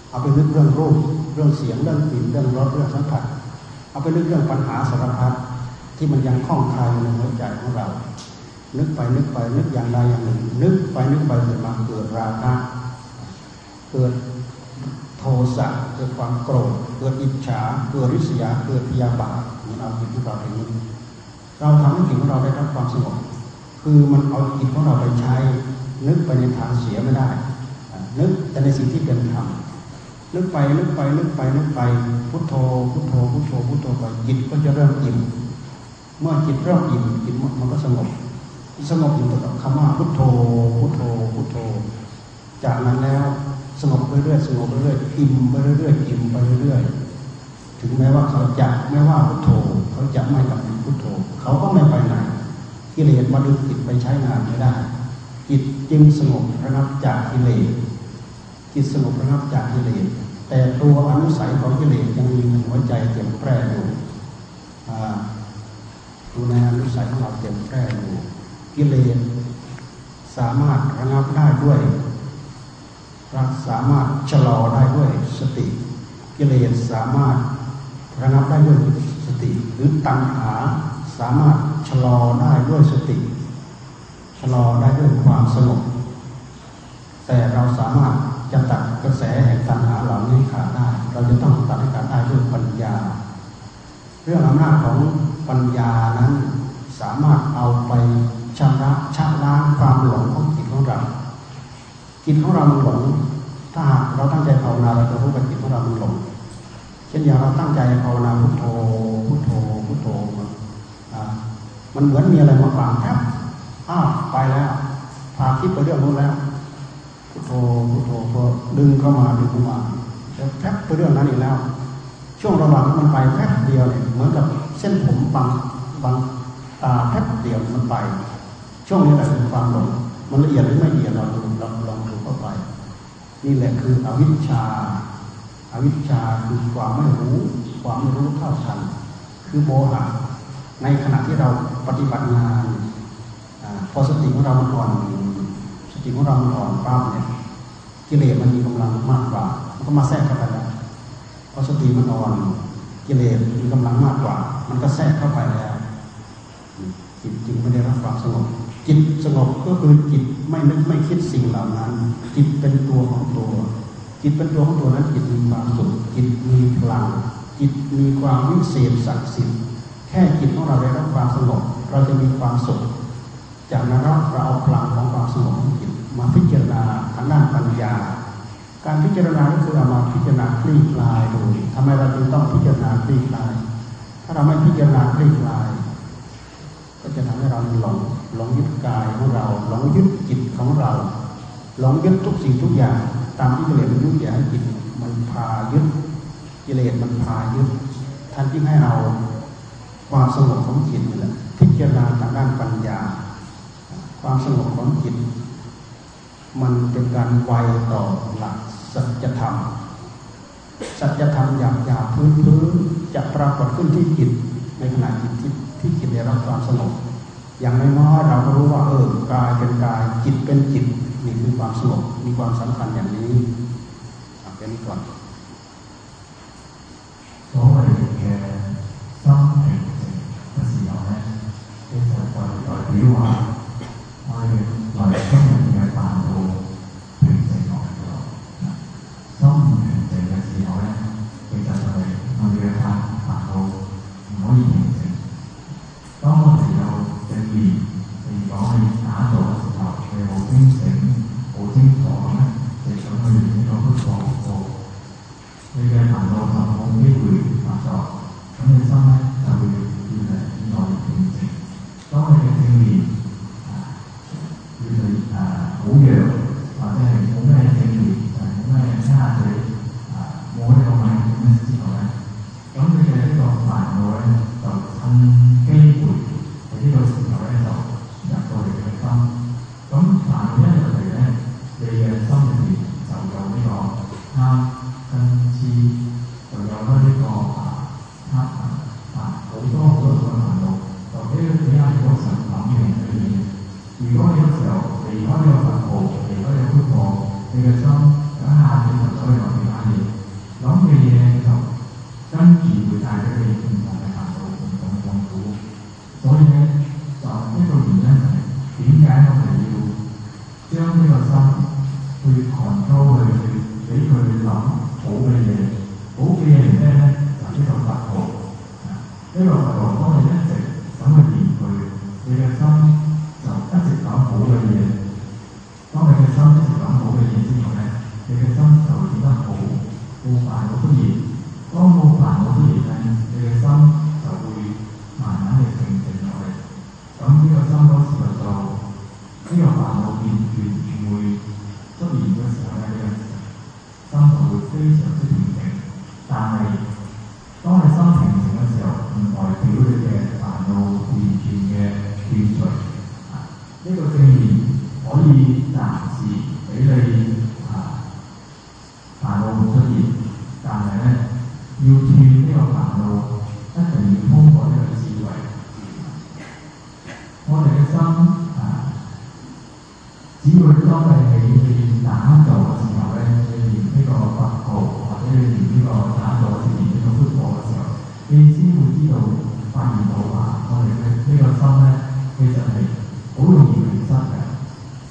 Speaker 2: เอาไปนึกเรื่องรูปเรื่องเสียงเรื่องกลิ่นเรื่องรสเรื่องสัมผัสเอาไปนึกเรื่องปัญหาสารพัดที่มันยังคล้องคลายในหัวใจของเรา นึกไปนึกไปนึกอย่างใดอย่างหนึ่ง นึกไปนึกไปเกิดมาเกิดราคะเกิดโทสะเกิดความโกรธเกิดอิจฉาเกิดริษยาเกิดพยาบาทมันเอาจิตของเราไปนี้เราทำให้จิตของเราได้รับความสงบ คือมันเอาจิตของเราไปใช้ นึกไปในทางเสียไม่ได้ นึกแต่ในสิ่งที่เป็นธรรมนึกไปนึกไปนึกไปนึกไปพุทโธพุทโธพุทโธพุทโธไปจิตก็จะเริ่มอิ่มเมื่อจิตเริ่มอิ่มจิตมันก็สงบสงบอยู่กับคำว่าพุทโธพุทโธพุทโธ จากนั้นแล้วสงบไปเรื่อยสงบไปเรื่อยอิ่มไปเรื่อยอิ่มไปเรื่อยถึงแม้ว่าเขาจะไม่ว่าพุทโธ เขาจะไม่กลับพุทโธ เขาก็ไม่ไปไหน กิเลสมาดึงจิตไปใช้งานไม่ได้ จิตจึงสงบระงับจากกิเลสจิตสงบระงับจากกิเลสแต่ตัวอนุสัยของกิเลสยังมีหัวใจเต็มแปร่อยู่ดูในอนุสัยของเราเต็มแปร่อยู่กิเลสสามารถระงับได้ด้วยรักสามารถชะลอได้ด้วยสติ กิเลสสามารถระงับได้ด้วยสติหรือตัณหา สามารถชะลอได้ด้วยสติ ชะลอได้ด้วยความสงบแต่เราสามารถจะตัดกระแสแห่งตัณหาเหล่านี้ขาดได้ เราจะต้องตัดให้ขาดได้ด้วยปัญญา เรื่องอำนาจของปัญญานั้นสามารถเอาไปชำระชะล้างความหลงของจิตของเราจิตของเรามันหลงถ้าหากเราตั้งใจภาวนาเราจะรู้ว่าจิตของเรามันหลงเช่นอย่างเราตั้งใจภาวนาพุทโธพุทโธพุทโธ มันเหมือนมีอะไรมาฝังแทบอ้าวไปแล้วพาคิดไปเรื่องนู้นแล้วพุทโธพุทโธพอดึงเข้ามาดึงเข้ามาจะแทบไปเรื่องนั้นอีกแล้ว ช่วงระหว่างที่มันไปแป๊บเดียวเนี่ยเหมือนกับเส้นผมบางบางตาแป๊บเดียวมันไป ช่วงนี้แหละคือความหลงมันละเอียดหรือไม่ละเอียดเราดูลองลองดูเข้าไป นี่แหละคืออวิชชาอาวิชชาคือความไม่รู้ ความไม่รู้เท่าทันคือโมหะ ในขณะที่เราปฏิบัติงานอพอสติของเรามันอ่อนสติของเรามันอ่อนปั๊บเนี่ยกิเลสมันมีกำลังมากกว่ามันก็มาแทรกเข้าไปแล้วพอสติมันอ่อนกิเลสมีกำลังมากกว่า มันก็แทรกเข้าไปแล้วจิตจึงไม่ได้รับความสงบจิตสงบก็คือจิตไม่นึกไม่คิดสิ่งเหล่านั้น จิตเป็นตัวของตัว จิตเป็นตัวของตัวนั้นจิตมีความสุขจิตมีพลังจิตมีความวิเศษศักดิ์สิทธิ์ แค่จิตของเราได้รับความสงบเราจะมีความสุข จากนั้นเราเอาพลังของความสงบของจิตมาพิจารณาทางด้านปัญญา การพิจารณาก็คือเอามาพิจารณาคลี่คลายดูทำไมเราจึงต้องพิจารณาคลี่คลาย ถ้าเราไม่พิจารณาคลี่คลาย ก็จะทำให้เราหลงหลงยึดกายของเราหลงยึดจิตของเราหลงยึดทุกสิ่งทุกอย่าง ตามที่กิเลสมันยึดอย่าให้จิตมันพายึดกิเลสมันพายึดท่านที่ให้เอา ความสงบของจิตนี่แหละพิจารณาทางด้านปัญญา ความสงบของจิต มันเป็นการไวต่อหลักสัจธรรมสัจธรรมหยาบหยาพื้นพื้นจะปรากฏขึ้นที่จิตในขณะจิตที่ที่จิตได้รับความสงบอย่างน้อยๆเราก็รู้ว่าเออกายเป็นกายจิตเป็นจิตนี่คือความสงบมีความสำคัญอย่างนี้เอาแค่นี้ก่อน
Speaker 1: 所谓嘅心平 代表话我哋内心入面嘅烦恼平静落嚟咗。心唔平静嘅时候咧，其实就系我哋嘅烦烦恼唔可以平静。当我哋有正面，譬如讲去打坐嘅时候，你好清醒、好清楚咁咧，你想去呢个不放过 你嘅烦恼就冇机会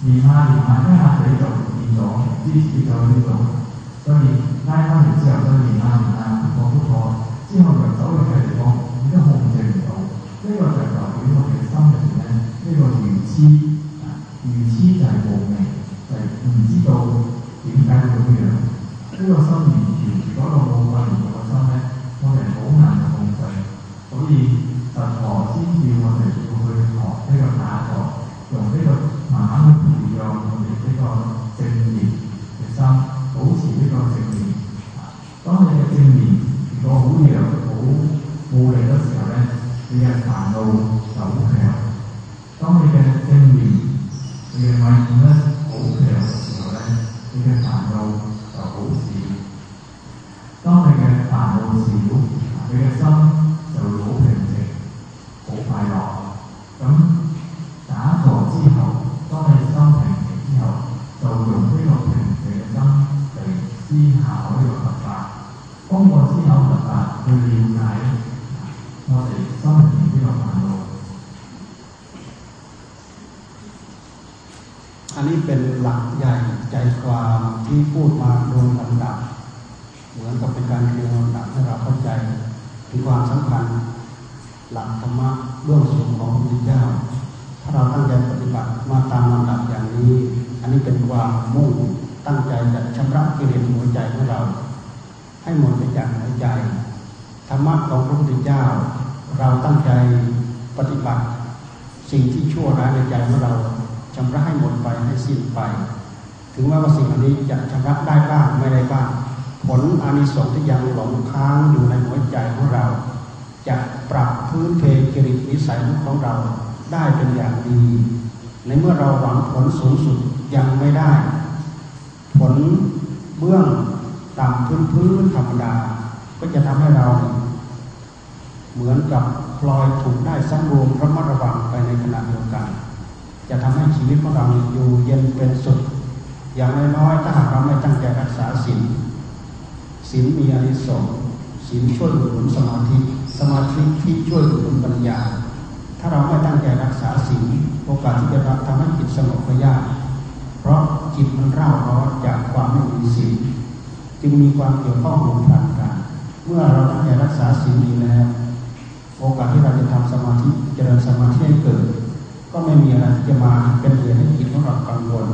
Speaker 1: 念下念下，一下子就變咗，支持咗呢個。所以拉翻嚟之後，再念下念下，呼呼呼，之後又走入嘅地方，已經控制唔到。呢、這個就係代表我哋心入邊咧，呢、這個愚痴啊，愚痴就係無明，就係、是、唔知道點解會咁樣。呢個心
Speaker 2: ลสูงสุดยังไม่ได้ ผลเบื้องต่ำพื้นพื้นธรรมดา ก็จะทำให้เรา เหมือนกับพลอยถูกได้สำรวมระมัดระวังไปในขณะเดียวกัน จะทำให้ชีวิตของเราอยู่เย็นเป็นสุขอย่างน้อยๆถ้าหากเราไม่ตั้งใจรักษาศีลศีลมีอนิสงส์ศีลช่วยหนุนสมาธิ สมาธิที่ช่วยหนุนปัญญา ถ้าเราไม่ตั้งใจรักษาศีลโอกาสที่จะทำให้จิตสงบก็ยาก เพราะจิตมันเร่าร้อนจากความไม่มีศีล จึงมีความเกี่ยวข้องผูกพันกัน เมื่อเราตั้งใจรักษาศีลดีแล้วโอกาสที่เราจะทำสมาธิเจริญสมาธิให้เกิด ก็ไม่มีอะไรที่จะมาเป็นเหตุให้จิตของเรากังวล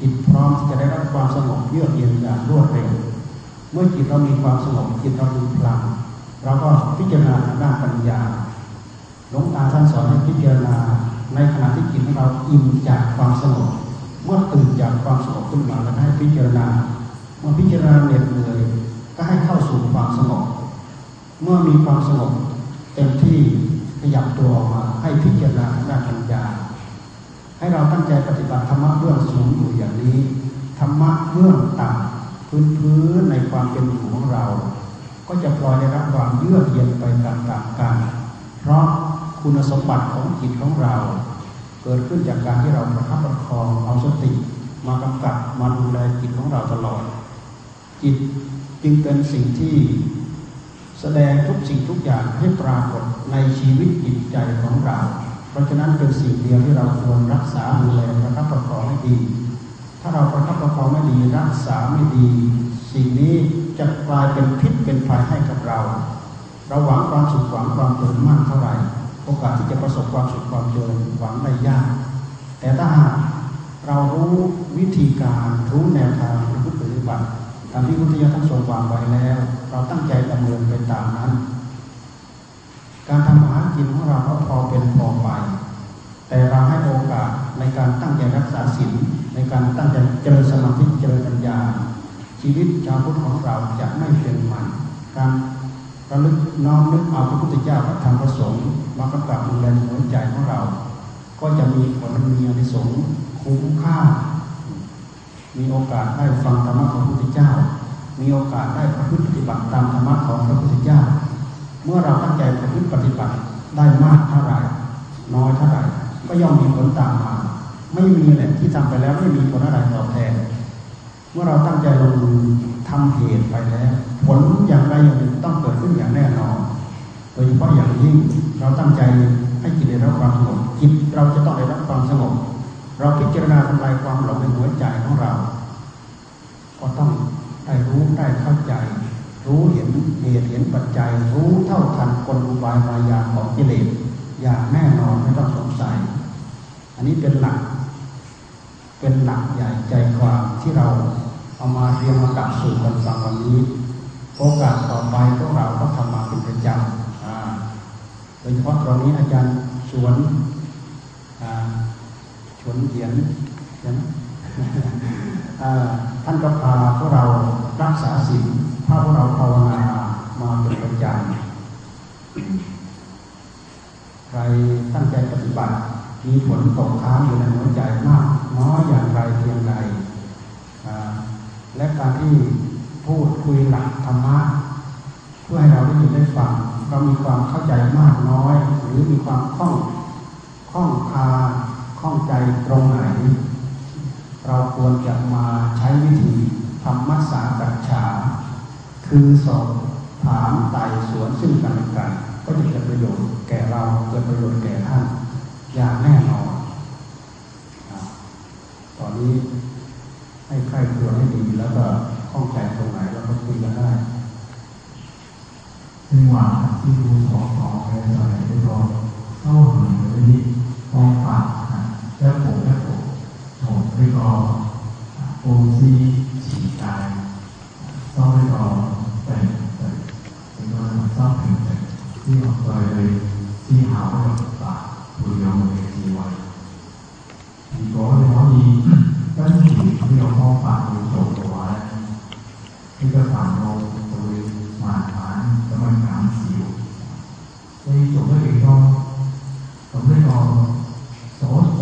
Speaker 2: จิตพร้อมจะได้รับความสงบเยือกเย็นอย่างรวดเร็ว เมื่อจิตเรามีความสงบจิตเรามีพลังเราก็พิจารณาทางด้านปัญญาหลวงตาท่านสอนให้พิจารณาในขณะที่จิตของเราอิ่มจากความสงบเมื่อตื่นจากความสงบขึ้นมาแล้วให้พิจารณาเมื่อพิจารณาเหน็ดเหนื่อยก็ให้เข้าสู่ความสงบเมีความสงบเต็มที่ขยับตัวออกมา ให้พิจารณาด้านปัญญา ให้เราตั้งใจปฏิบัติธรรมะเบื้องสูงอยู่อย่างนี้ธรรมะเบื้องต่ำพื้นพื้นในความเป็นอยู่ของเรา ก็จะปล่อยได้รับความเยือกเย็นไปตามๆกัน เพราะคุณสมบัติของจิตของเรา เกิดขึ้นจากการที่เราประคับประคองเอาสติ มากำกับมาดูแลจิตของเราตลอด จิตจึงเป็นสิ่งที่ แสดงทุกสิ่งทุกอย่างให้ปรากฏในชีวิตจิตใจของเรา เพราะฉะนั้นเป็นสิ่งเดียวที่เราควรรักษาดูแลประคับประคองให้ดี ถ้าเราประคับประคองไม่ดีรักษาไม่ดี สิ่งนี้จะกลายเป็นพิษเป็นภัยให้กับเรา เราหวังความสุขหวังความเจริญมากเท่าไหร่ โอกาสที่จะประสบความสุขความเจริญหวังได้ยาก แต่ถ้าหากเรารู้วิธีการรู้แนวทางระพฤติปฏิบัติ ตามที่พุทธิยถาท่านทรงวางไว้แล้ว เราตั้งใจดำเนินไปตามนั้น การทำอาหารกินของเราก็พอเป็นพอไป แต่เราให้โอกาสในการตั้งใจรักษาศีลในการตั้งใจเจริญสมาธิเจริญปัญญา ชีวิตชาวพุทธของเราจะไม่เป็นมันการระลึกน้อมนึกเอาพระพุทธเจ้าพระธรรมพระสงฆ์มากำกับดูแลหัวใจของเรา ก็จะมีผลมีอนิสงส์คุ้มค่า มีโอกาสได้ฟังธรรมะของพระพุทธเจ้า มีโอกาสได้ประพฤติปฏิบัติตามธรรมะของพระพุทธเจ้า เมื่อเราตั้งใจประพฤติปฏิบัติได้มากเท่าไหร่ น้อยเท่าไหร่ ก็ย่อมมีผลตามมา ไม่มีแหละที่ทำไปแล้วไม่มีผลอะไรตอบแทน เมื่อเราตั้งใจลงมือทำเหตุไปแล้ว ผลอย่างใดอย่างหนึ่งต้องเกิดขึ้นอย่างแน่นอน โดยเฉพาะอย่างยิ่งเราตั้งใจให้จิตได้รับความสงบจิตเราจะต้องได้รับความสงบ เราพิจารณาทำลายความหลงในหัวใจของเรา ก็ต้องได้รู้ได้เข้าใจ รู้เห็นเหตุเห็นปัจจัย รู้เท่าทันกลอุบายมายาของกิเลสอย่างแน่นอนไม่ต้องสงสัย อันนี้เป็นหลัก เป็นหลักใหญ่ใจความที่เราเอามาเรียนมาดับสู่กันฟังวันนี้ โอกาสต่อไปพวกเราก็ทำมาเป็นประจำโดยเฉพาะตอนนี้อาจารย์สวน ชนเขียนใช่ไหมท่านก็พาพวกเรารักษาศีลพาพวกเราภาวนามาเป็นประจำใครตั้งใจปฏิบัติ มีผลตกค้างอยู่ในหัวใจมากน้อยอย่างไรเพียงใดและการที่พูดคุยหลักธรรมะเพื่อให้เราได้ยินได้ฟังเรามีความเข้าใจมากน้อย หรือมีความคล่องคล่องคา ข้องใจตรงไหน เราควรจะมาใช้วิธีธรรมสากัจฉาคือสอบถามไต่สวนซึ่งกันและกัน ก็จะเกิดประโยชน์แก่เราเกิดประโยชน์แก่ท่านอย่างแน่นอนตอนนี้ให้ใครควรให้ดีแล้วก็ข้องใจตรงไหนเราก็คุยกันได้
Speaker 1: ซึ่งว่าที่ครูสอนสอนในสมัยที่เราเข้าถึงในนี้มองฝาก 一步一步從呢個佈施持戒，當呢個定對令到內心平靜，之後再去思考呢個法，培養我哋嘅智慧。如果你可以跟住呢個方法去做嘅話咧，呢個煩惱就會慢慢咁樣減少。你做得幾多，咁呢個所做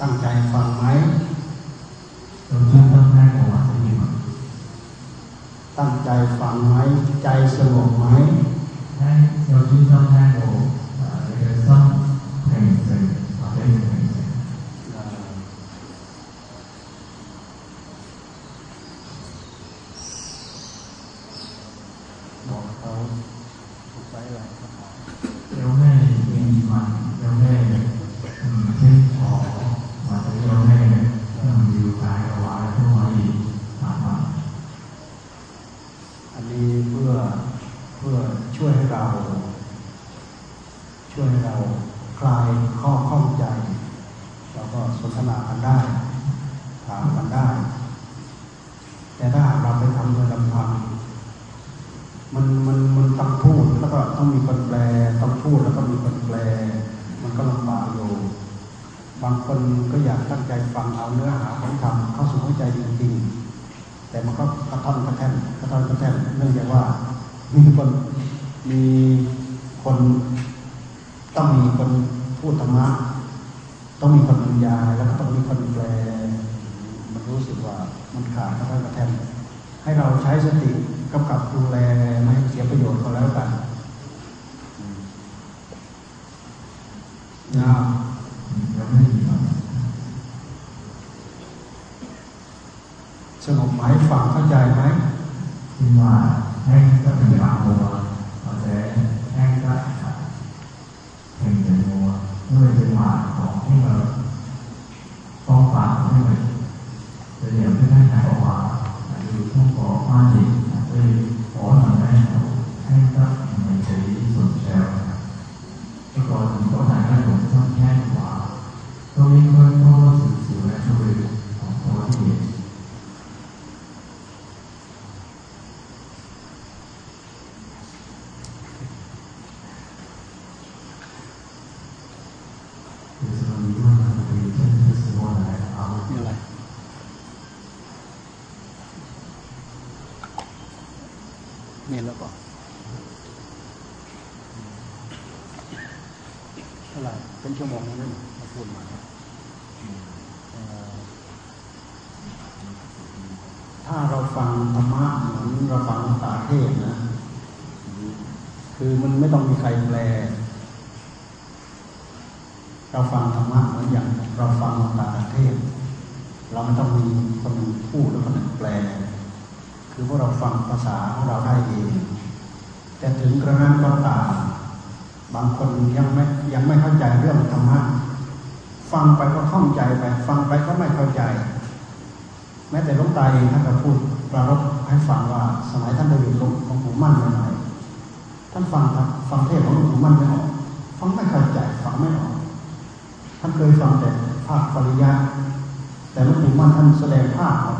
Speaker 2: ตั้งใจฟังไหมหลวงพ่อต้องได้กว่าจะมีตั้งใจฟังไหม ใจสงบไหมได้เลวงพ่ต้องได้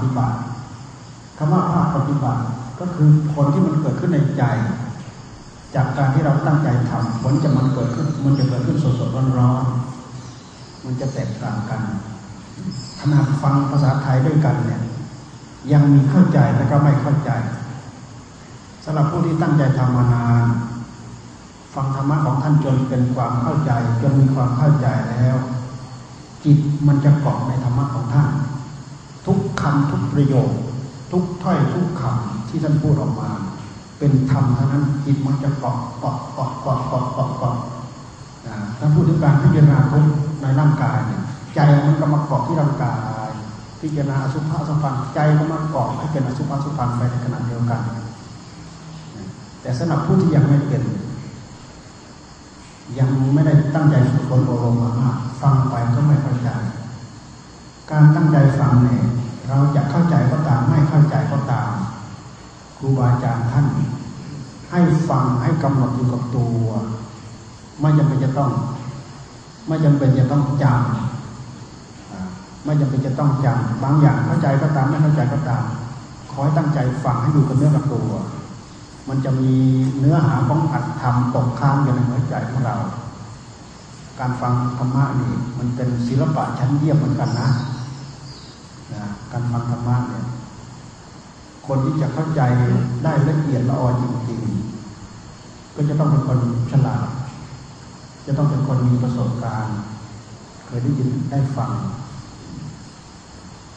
Speaker 2: ฏิบัติคำว่าภาคปฏิบัติก็คือผลที่มันเกิดขึ้นในใจ จากการที่เราตั้งใจทำผลจะมันเกิดขึ้น มันจะเกิดขึ้นสดๆร้อนๆมันจะแตกต่างกันขนาดฟังภาษาไทยด้วยกันเนี่ย ยังมีเข้าใจและก็ไม่เข้าใจสำหรับผู้ที่ตั้งใจทำมานานฟังธรรมะของท่านจนเป็นความเข้าใจ จนมีความเข้าใจแล้ว จิตมันจะเกาะในธรรมะของท่าน คำทุกประโยค ทุกถ้อยทุกคำที่ท่านพูดออกมา เป็นธรรมเท่านั้นจิตมันจะเกาะเกาะเกาะเกาะเกาะเกาะเกาะท่านพูดถึงการพิจารณาทุกในร่างกายเนี่ยใจมันก็มาเกาะที่ร่างกาย พิจารณาอสุภะสุพันใจก็มาเกาะให้เป็นอสุภะสุพันไปในขณะเดียวกัน แต่สำหรับผู้ที่ยังไม่เป็น ยังไม่ได้ตั้งใจฝึกฝนอบรมมามากฟังไปก็ไม่เข้าใจการตั้งใจฟังเนี่ย เราจะเข้าใจก็ตามไม่เข้าใจก็ตามครูบาอาจารย์ท่าน ให้ฟังให้กำหนดอยู่กับตัว ไม่จำเป็นจะต้อง ไม่จำเป็นจะต้องจำไม่จำเป็นจะต้องจำบางอย่างเข้าใจก็ตามไม่เข้าใจก็ตามขอให้ตั้งใจฟังให้อยู่กับเนื้อกับตัว มันจะมีเนื้อหาของอัตธรรมตกค้างอยู่ในหัวใจของเรา การฟังธรรมะนี่มันเป็นศิลปะชั้นเยี่ยมเหมือนกันนะ นะการฟังธรรมะเนี่ยคนที่จะเข้าใจได้ละเอียดละออจริงๆ ก็จะต้องเป็นคนฉลาด จะต้องเป็นคนมีประสบการณ์ เคยได้ยินได้ฟัง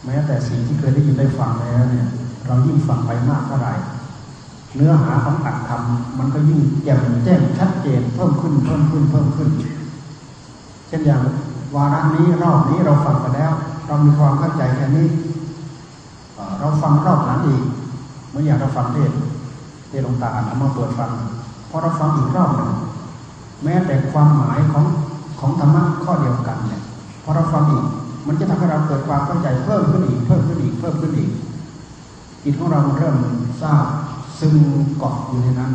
Speaker 2: แม้แต่สิ่งที่เคยได้ยินได้ฟังแล้วเนี่ย เรายิ่งฟังไปมากเท่าไหร่ เนื้อหาของอัตธรรมมันก็ยิ่งแจ่มแจ้งชัดเจนเพิ่มขึ้นเพิ่มขึ้นเพิ่มขึ้น เช่นอย่างวาระนี้รอบนี้เราฟังไปแล้ว เรามีความเข้าใจแค่นี้ เราฟังรอบหลังอีกเมื่ออย่างเราฟังเทศเทศลงตาเอามาเปิดฟังพอเราฟังอีกรอบหนึ่งแม้แต่ความหมายของของธรรมะข้อเดียวกันเนี่ยพอเราฟังอีก มันจะทำให้เราเกิดความเข้าใจเพิ่มขึ้นอีกเพิ่มขึ้นอีกเพิ่มขึ้นอีกจิตของเราเริ่มทราบซึมเกาะอยู่ในนั้น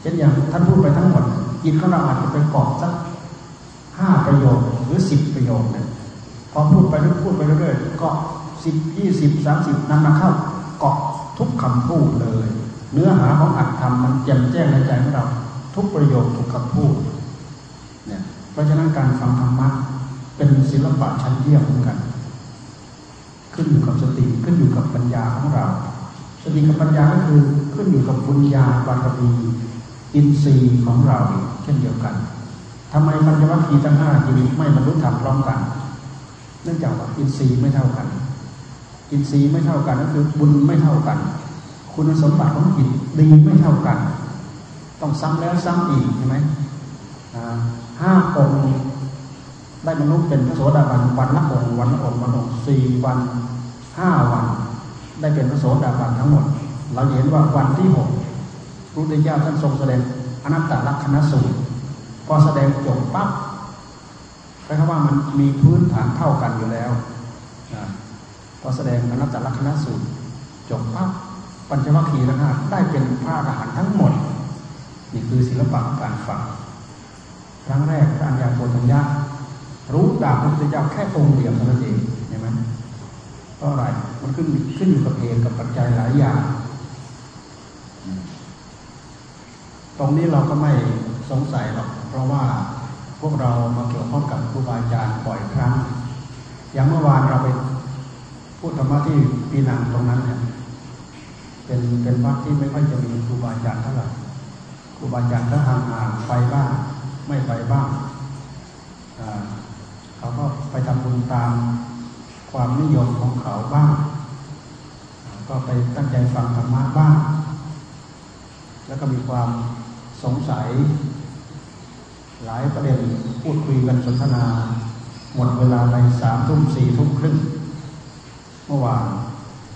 Speaker 2: เช่นอย่างท่านพูดไปทั้งหมดจิตของเราอาจจะไปเกาะสักห้าประโยคหรือสิบประโยคเนี่ย พอพูดไปเรื่อยพูดไปเรื่อยกาะสิบยี่สิบสามสิบนำมาเข้าเกาะทุกคำพูดเลย เนื้อหาของอัตธรรมมันแจ่มแจ้งในใจของเรา ทุกประโยคทุกคำพูดเนี่ยเพราะฉะนั้นการฟังธรรมะเป็นศิลปะชั้นเยี่ยมเหมือนกัน ขึ้นอยู่กับสติขึ้นอยู่กับปัญญาของเรา สติกับปัญญาก็คือขึ้นอยู่กับบุญญาบารมีอินทรีย์ของเราเช่นเดียวกันทำไมมันจะวัคคีทั้งห้าจึงไม่บรรลุธรรมพร้อมกัน นื่องจากว่าอินทรีย์ไม่เท่ากัน อินทรีย์ไม่เท่ากันก็คือบุญไม่เท่ากัน คุณสมบัติของจิตดีไม่เท่ากัน ต้องซ้ำแล้วซ้ำอีกใช่ไหมห้าองค์ได้มนุษย์เป็นพระโสดาบันวันละองค์วันละองค์วันละองค์สี่วันห้าวัน ได้เป็นพระโสดาบันทั้งหมด เราเห็นว่าวันที่หกพระพุทธเจ้าท่านทรงแสดงอนัตตลักษณสูตรพอแสดงจบปั๊บ แปลว่ามันมีพื้นฐานเท่ากันอยู่แล้วพอแสดงอนัตตลักษณสูตรจบปั๊บปัญจวัคคีย์ทั้งห้าได้เป็นพระอรหันต์ทั้งหมด นี่คือศิลปะการฟังครั้งแรกพระัญญาโกฏัญญารู้ตามพระพุทธเจ้าแค่องค์เดียวเท่านั้นเองเห็นไหมเพราะอะไรมันขึ้นขึ้นอยู่กับเหตุกับปัจจัยหลายอย่างตรงนี้เราก็ไม่สงสัยหรอกเพราะว่า พวกเรามาเกี่ยวข้องกับครูบาอาจารย์บ่อยครั้ง อย่างเมื่อวานเราไปพูดธรรมะที่ปีนังตรงนั้นเนี่ยเป็นเป็นวัดที่ไม่ค่อยจะมีครูบาอาจารย์เท่าไหร่ครูบาอาจารย์ก็ห่างๆไปบ้างไม่ไปบ้างเขาก็ไปทำบุญตามความนิยมของเขาบ้าง ก็ไปตั้งใจฟังธรรมะบ้าง แล้วก็มีความสงสัย หลายประเด็นพูดคุยกันสนทนา หมดเวลาไปสามทุ่มสี่ทุ่มครึ่งเมื่อวาน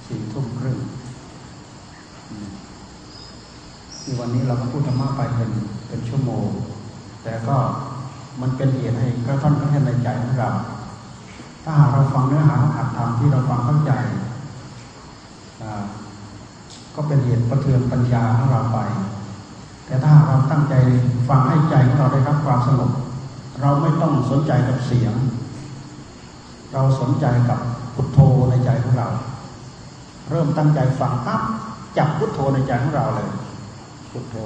Speaker 2: สี่ทุ่มครึ่งที่วันนี้เราก็พูดธรรมะไปเป็นเป็นชั่วโมง แต่ก็มันเป็นเหตุให้กระท่อนกระแทกในใจของเรา ถ้าหากเราฟังเนื้อหาของอัตธรรมที่เราฟังเข้าใจก็เป็นเหตุประเทือนปัญญาของเราไป แต่ถ้าเราตั้งใจฟังให้ใจของเราได้รับความสงบเราไม่ต้องสนใจกับเสียง เราสนใจกับพุทโธในใจของเรา เริ่มตั้งใจฟังปั๊บจับพุทโธในใจของเราเลย พุทโธ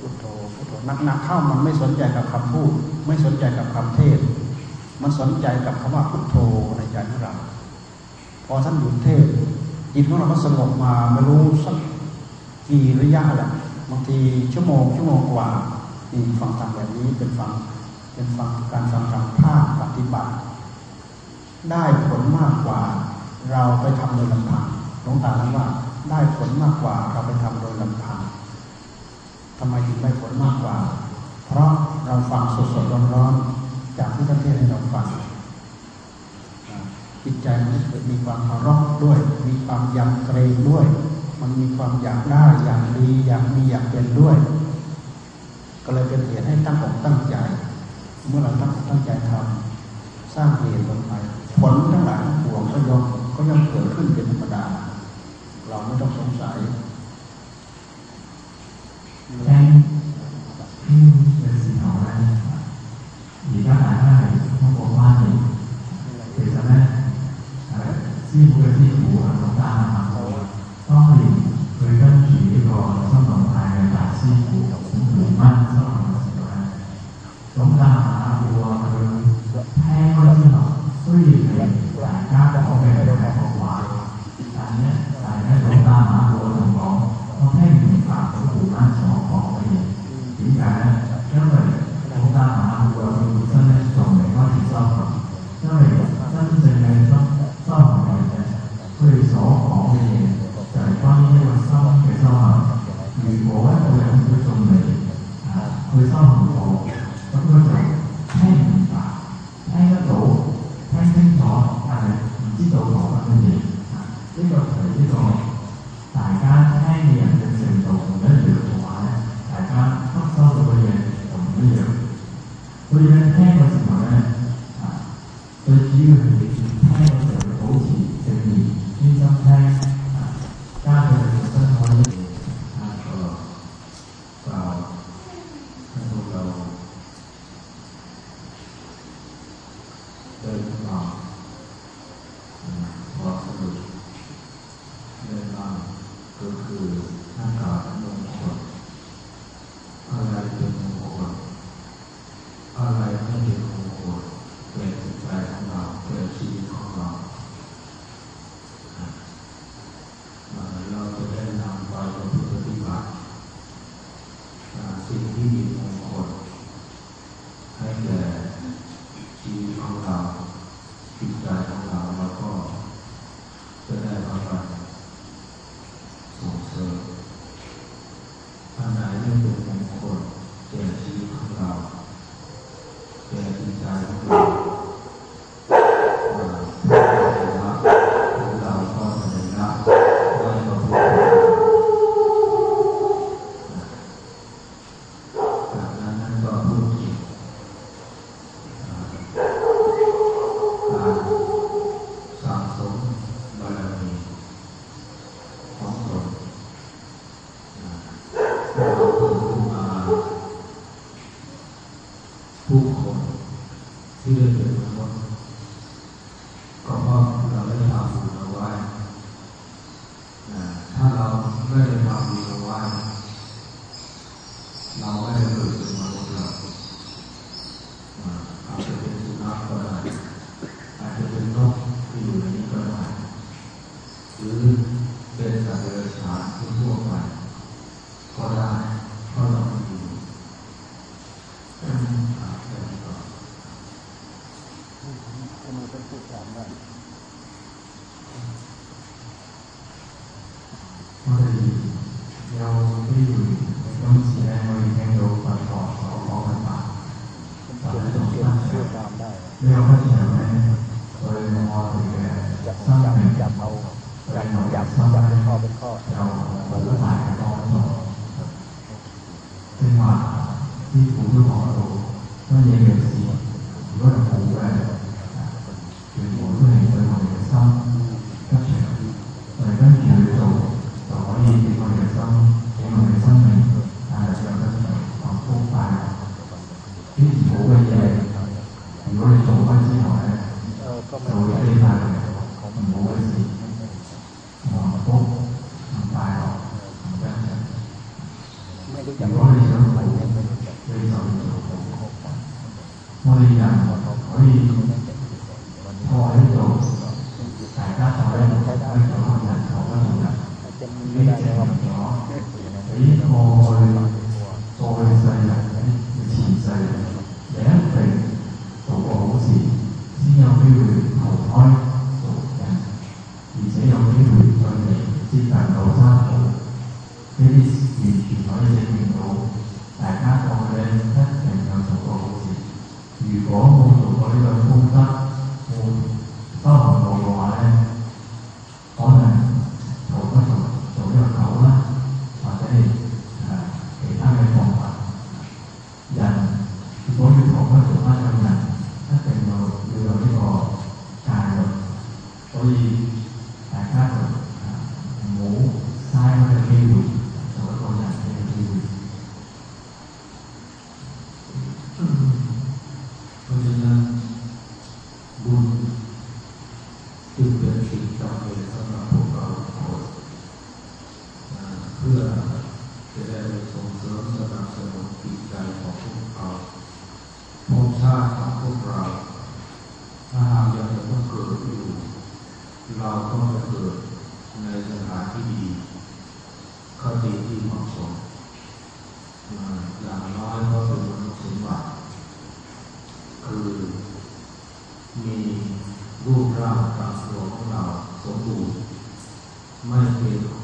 Speaker 2: พุทโธพุทโธนักๆเข้ามันไม่สนใจกับคำพูด ไม่สนใจกับคำเทศ มันสนใจกับคำว่าพุทโธในใจของเรา พอท่านหยุดเทศจิตของเราก็สงบมาไม่รู้สักกี่ระยะแหละ บางทีชั่วโมงชั่วโมงกว่านี่ฟังธรรมแบบนี้เป็นฟังเป็นฟังการฟังธรรมภาคปฏิบัติ ได้ผลมากกว่าเราไปทำโดยลำพังหลวงตาท่านว่าได้ผลมากกว่าเราไปทำโดยลำพังทำไมถึงได้ผลมากกว่า เพราะเราฟังสดๆร้อนๆจากที่ท่านเทศให้เราฟังจิตใจมันเกิดมีความเคารพด้วย มีความยำเกรงด้วย มันมีความอยากได้อยากดีอยากมีอยากเป็นด้วย ก็เลยเป็นเหตุให้ตั้งอกตั้งใจ เมื่อเราตั้งอกตั้งใจทำ สร้างเหตุลงไปผลทั้งหลายทั้งปวงก็ย่อมก็ย่อมเกิดขึ้นเป็นธรรมดา เราไม่ต้อง
Speaker 3: สงสัยและ
Speaker 4: ที่เป็นสิ่งของนั้นมีก็หาได้ต้องบอกว่าเป็นสมัยที่บุรีที่
Speaker 1: หั
Speaker 4: วของตา 当年佢跟住呢个新动态嘅大师傅五蚊修行嘅时候咧，咁但下傅啊佢听咗之后，虽然 มาะสมอย่างน้อยก็เป็นคุณสมบัติคือมีรูปร่างตามตัวของเราสมบูรณ์ไม่เป็น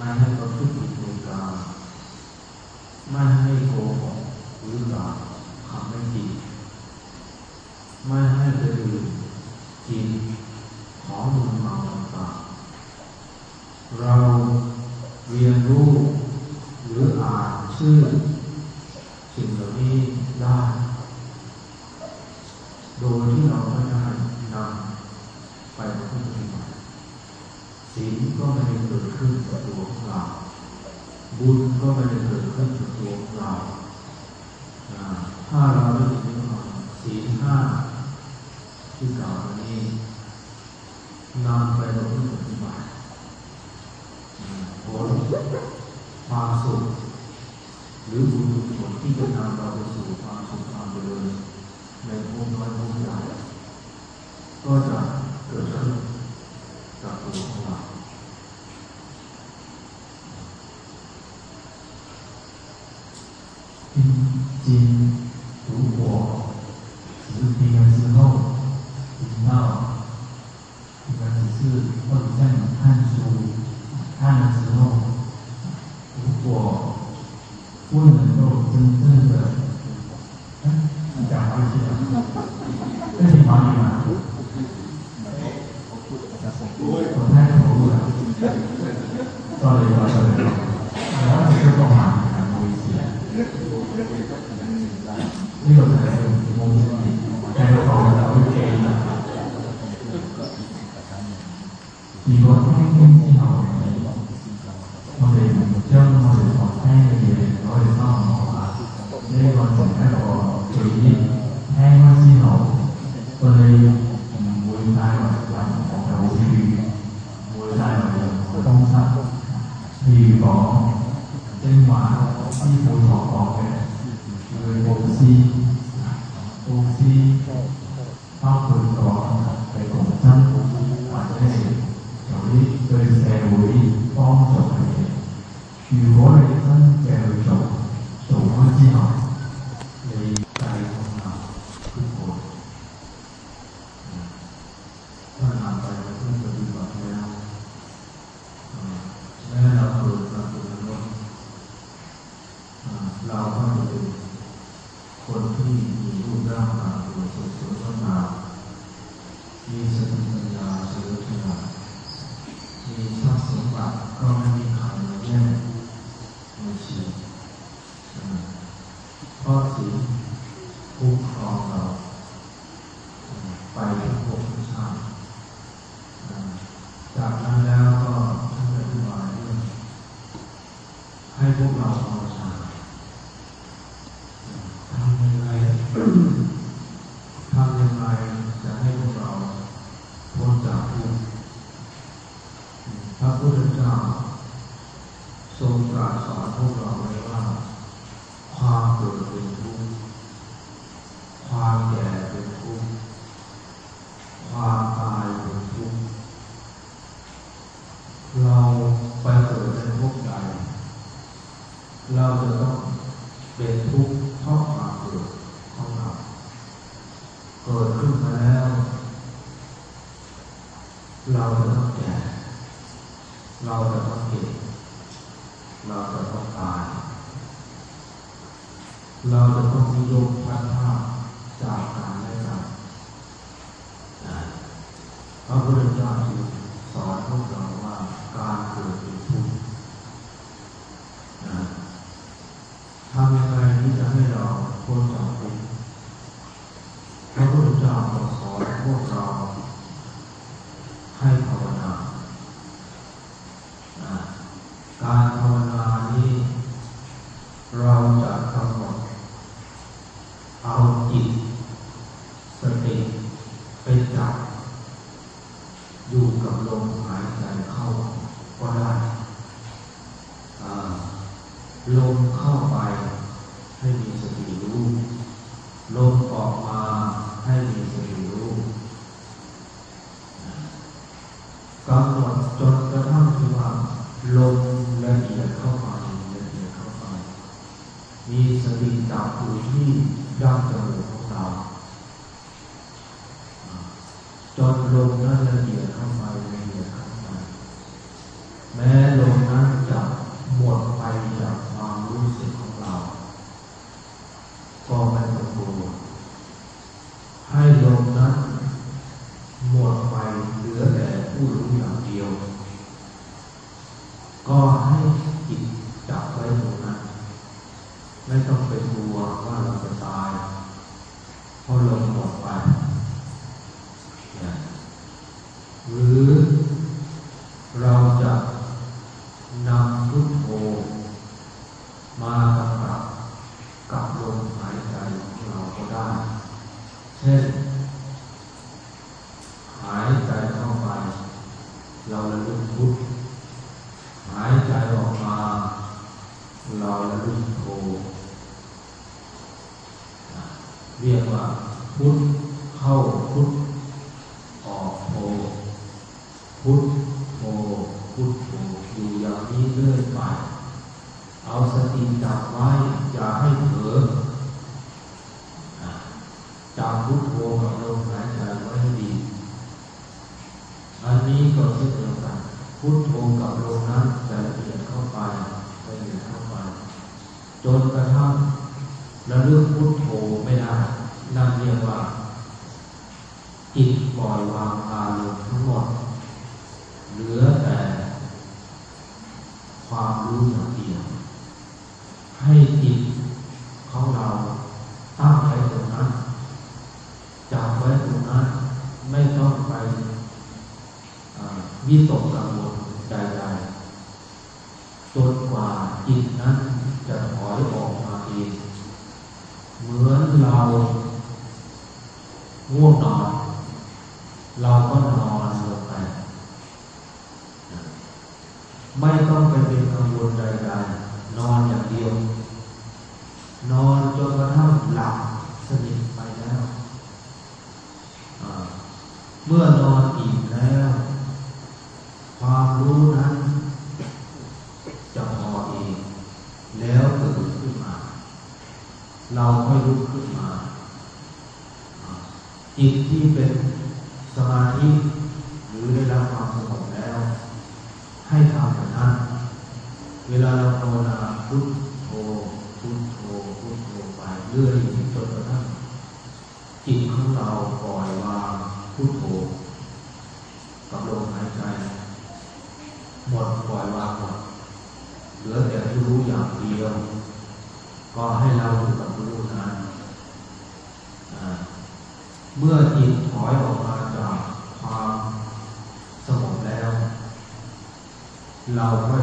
Speaker 5: มาให้เราทุกข์ถูกกาไม่ให้โกหกหรือหลอกควา
Speaker 4: ม
Speaker 1: ไม่จริงไม่ เราจะต้องเก็
Speaker 4: บเราจะต้องตาย เราจะต้องมีโยมพัดภาพจากการและการพระพุทธ จิตที่เป็นสมาธิหรือ
Speaker 1: ได้รับความ
Speaker 4: สงบ
Speaker 6: แล้ว
Speaker 2: ให้ทำแบบนั้น เวลาเรา uh,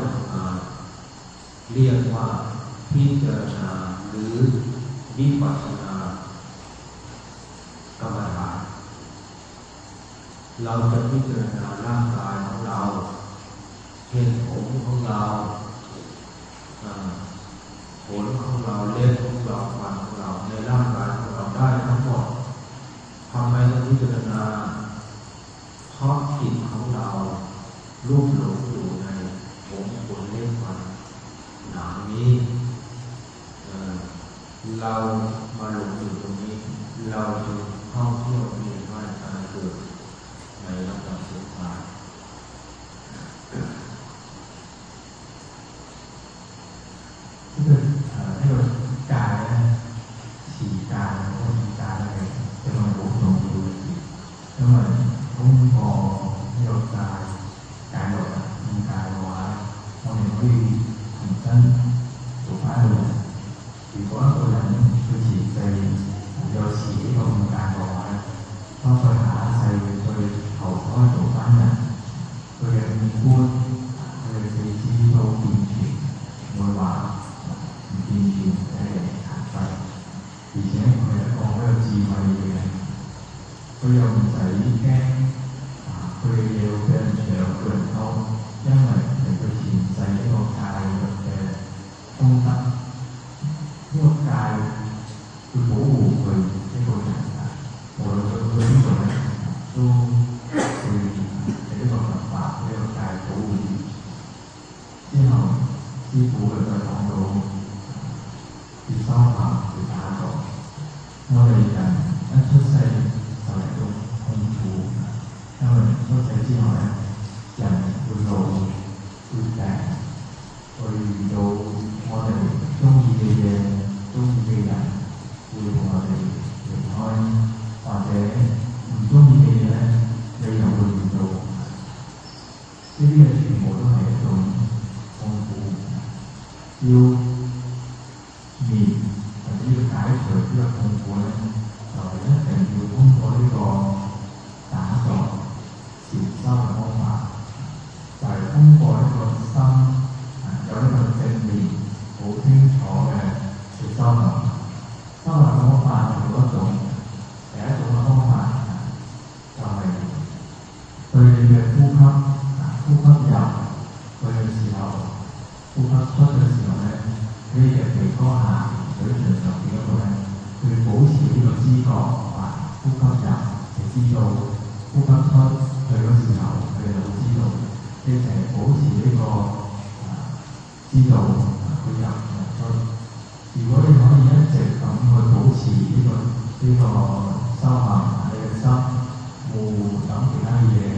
Speaker 2: đó thì ai về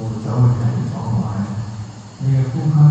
Speaker 2: một cháu ở cạnh cháu ngoài, nghe cũng hát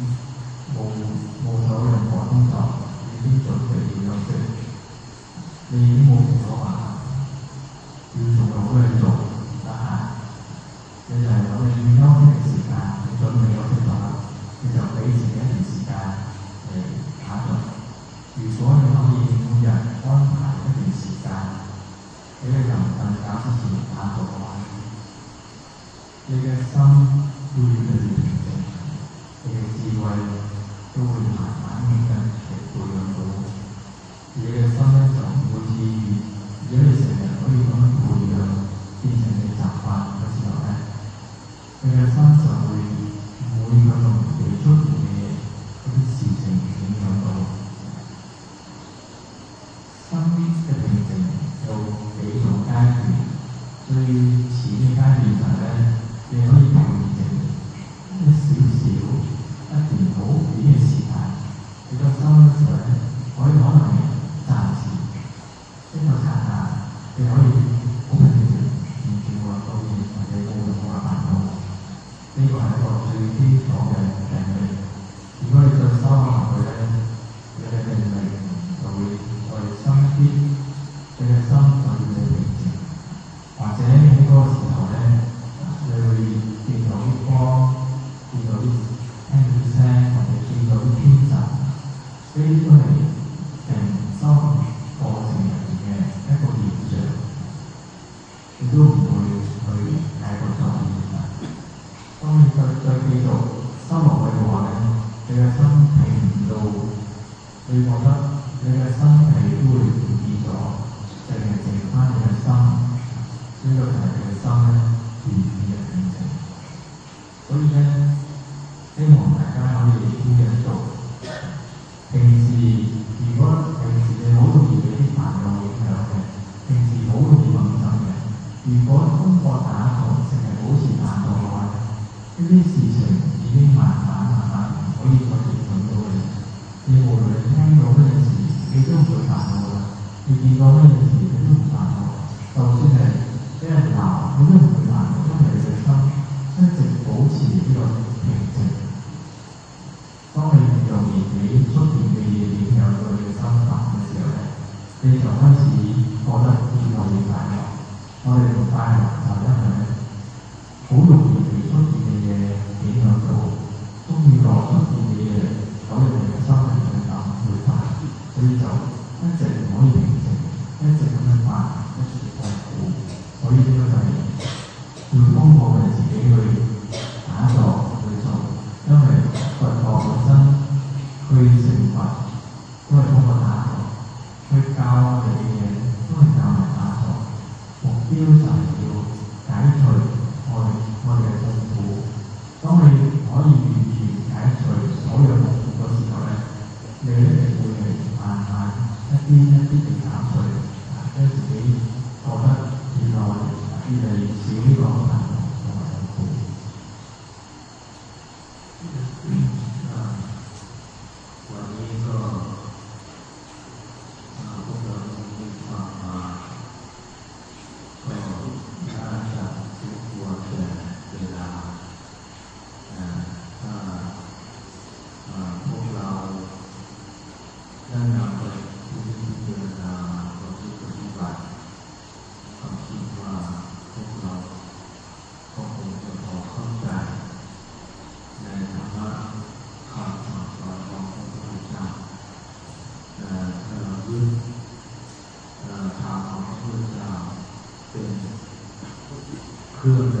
Speaker 2: tudo.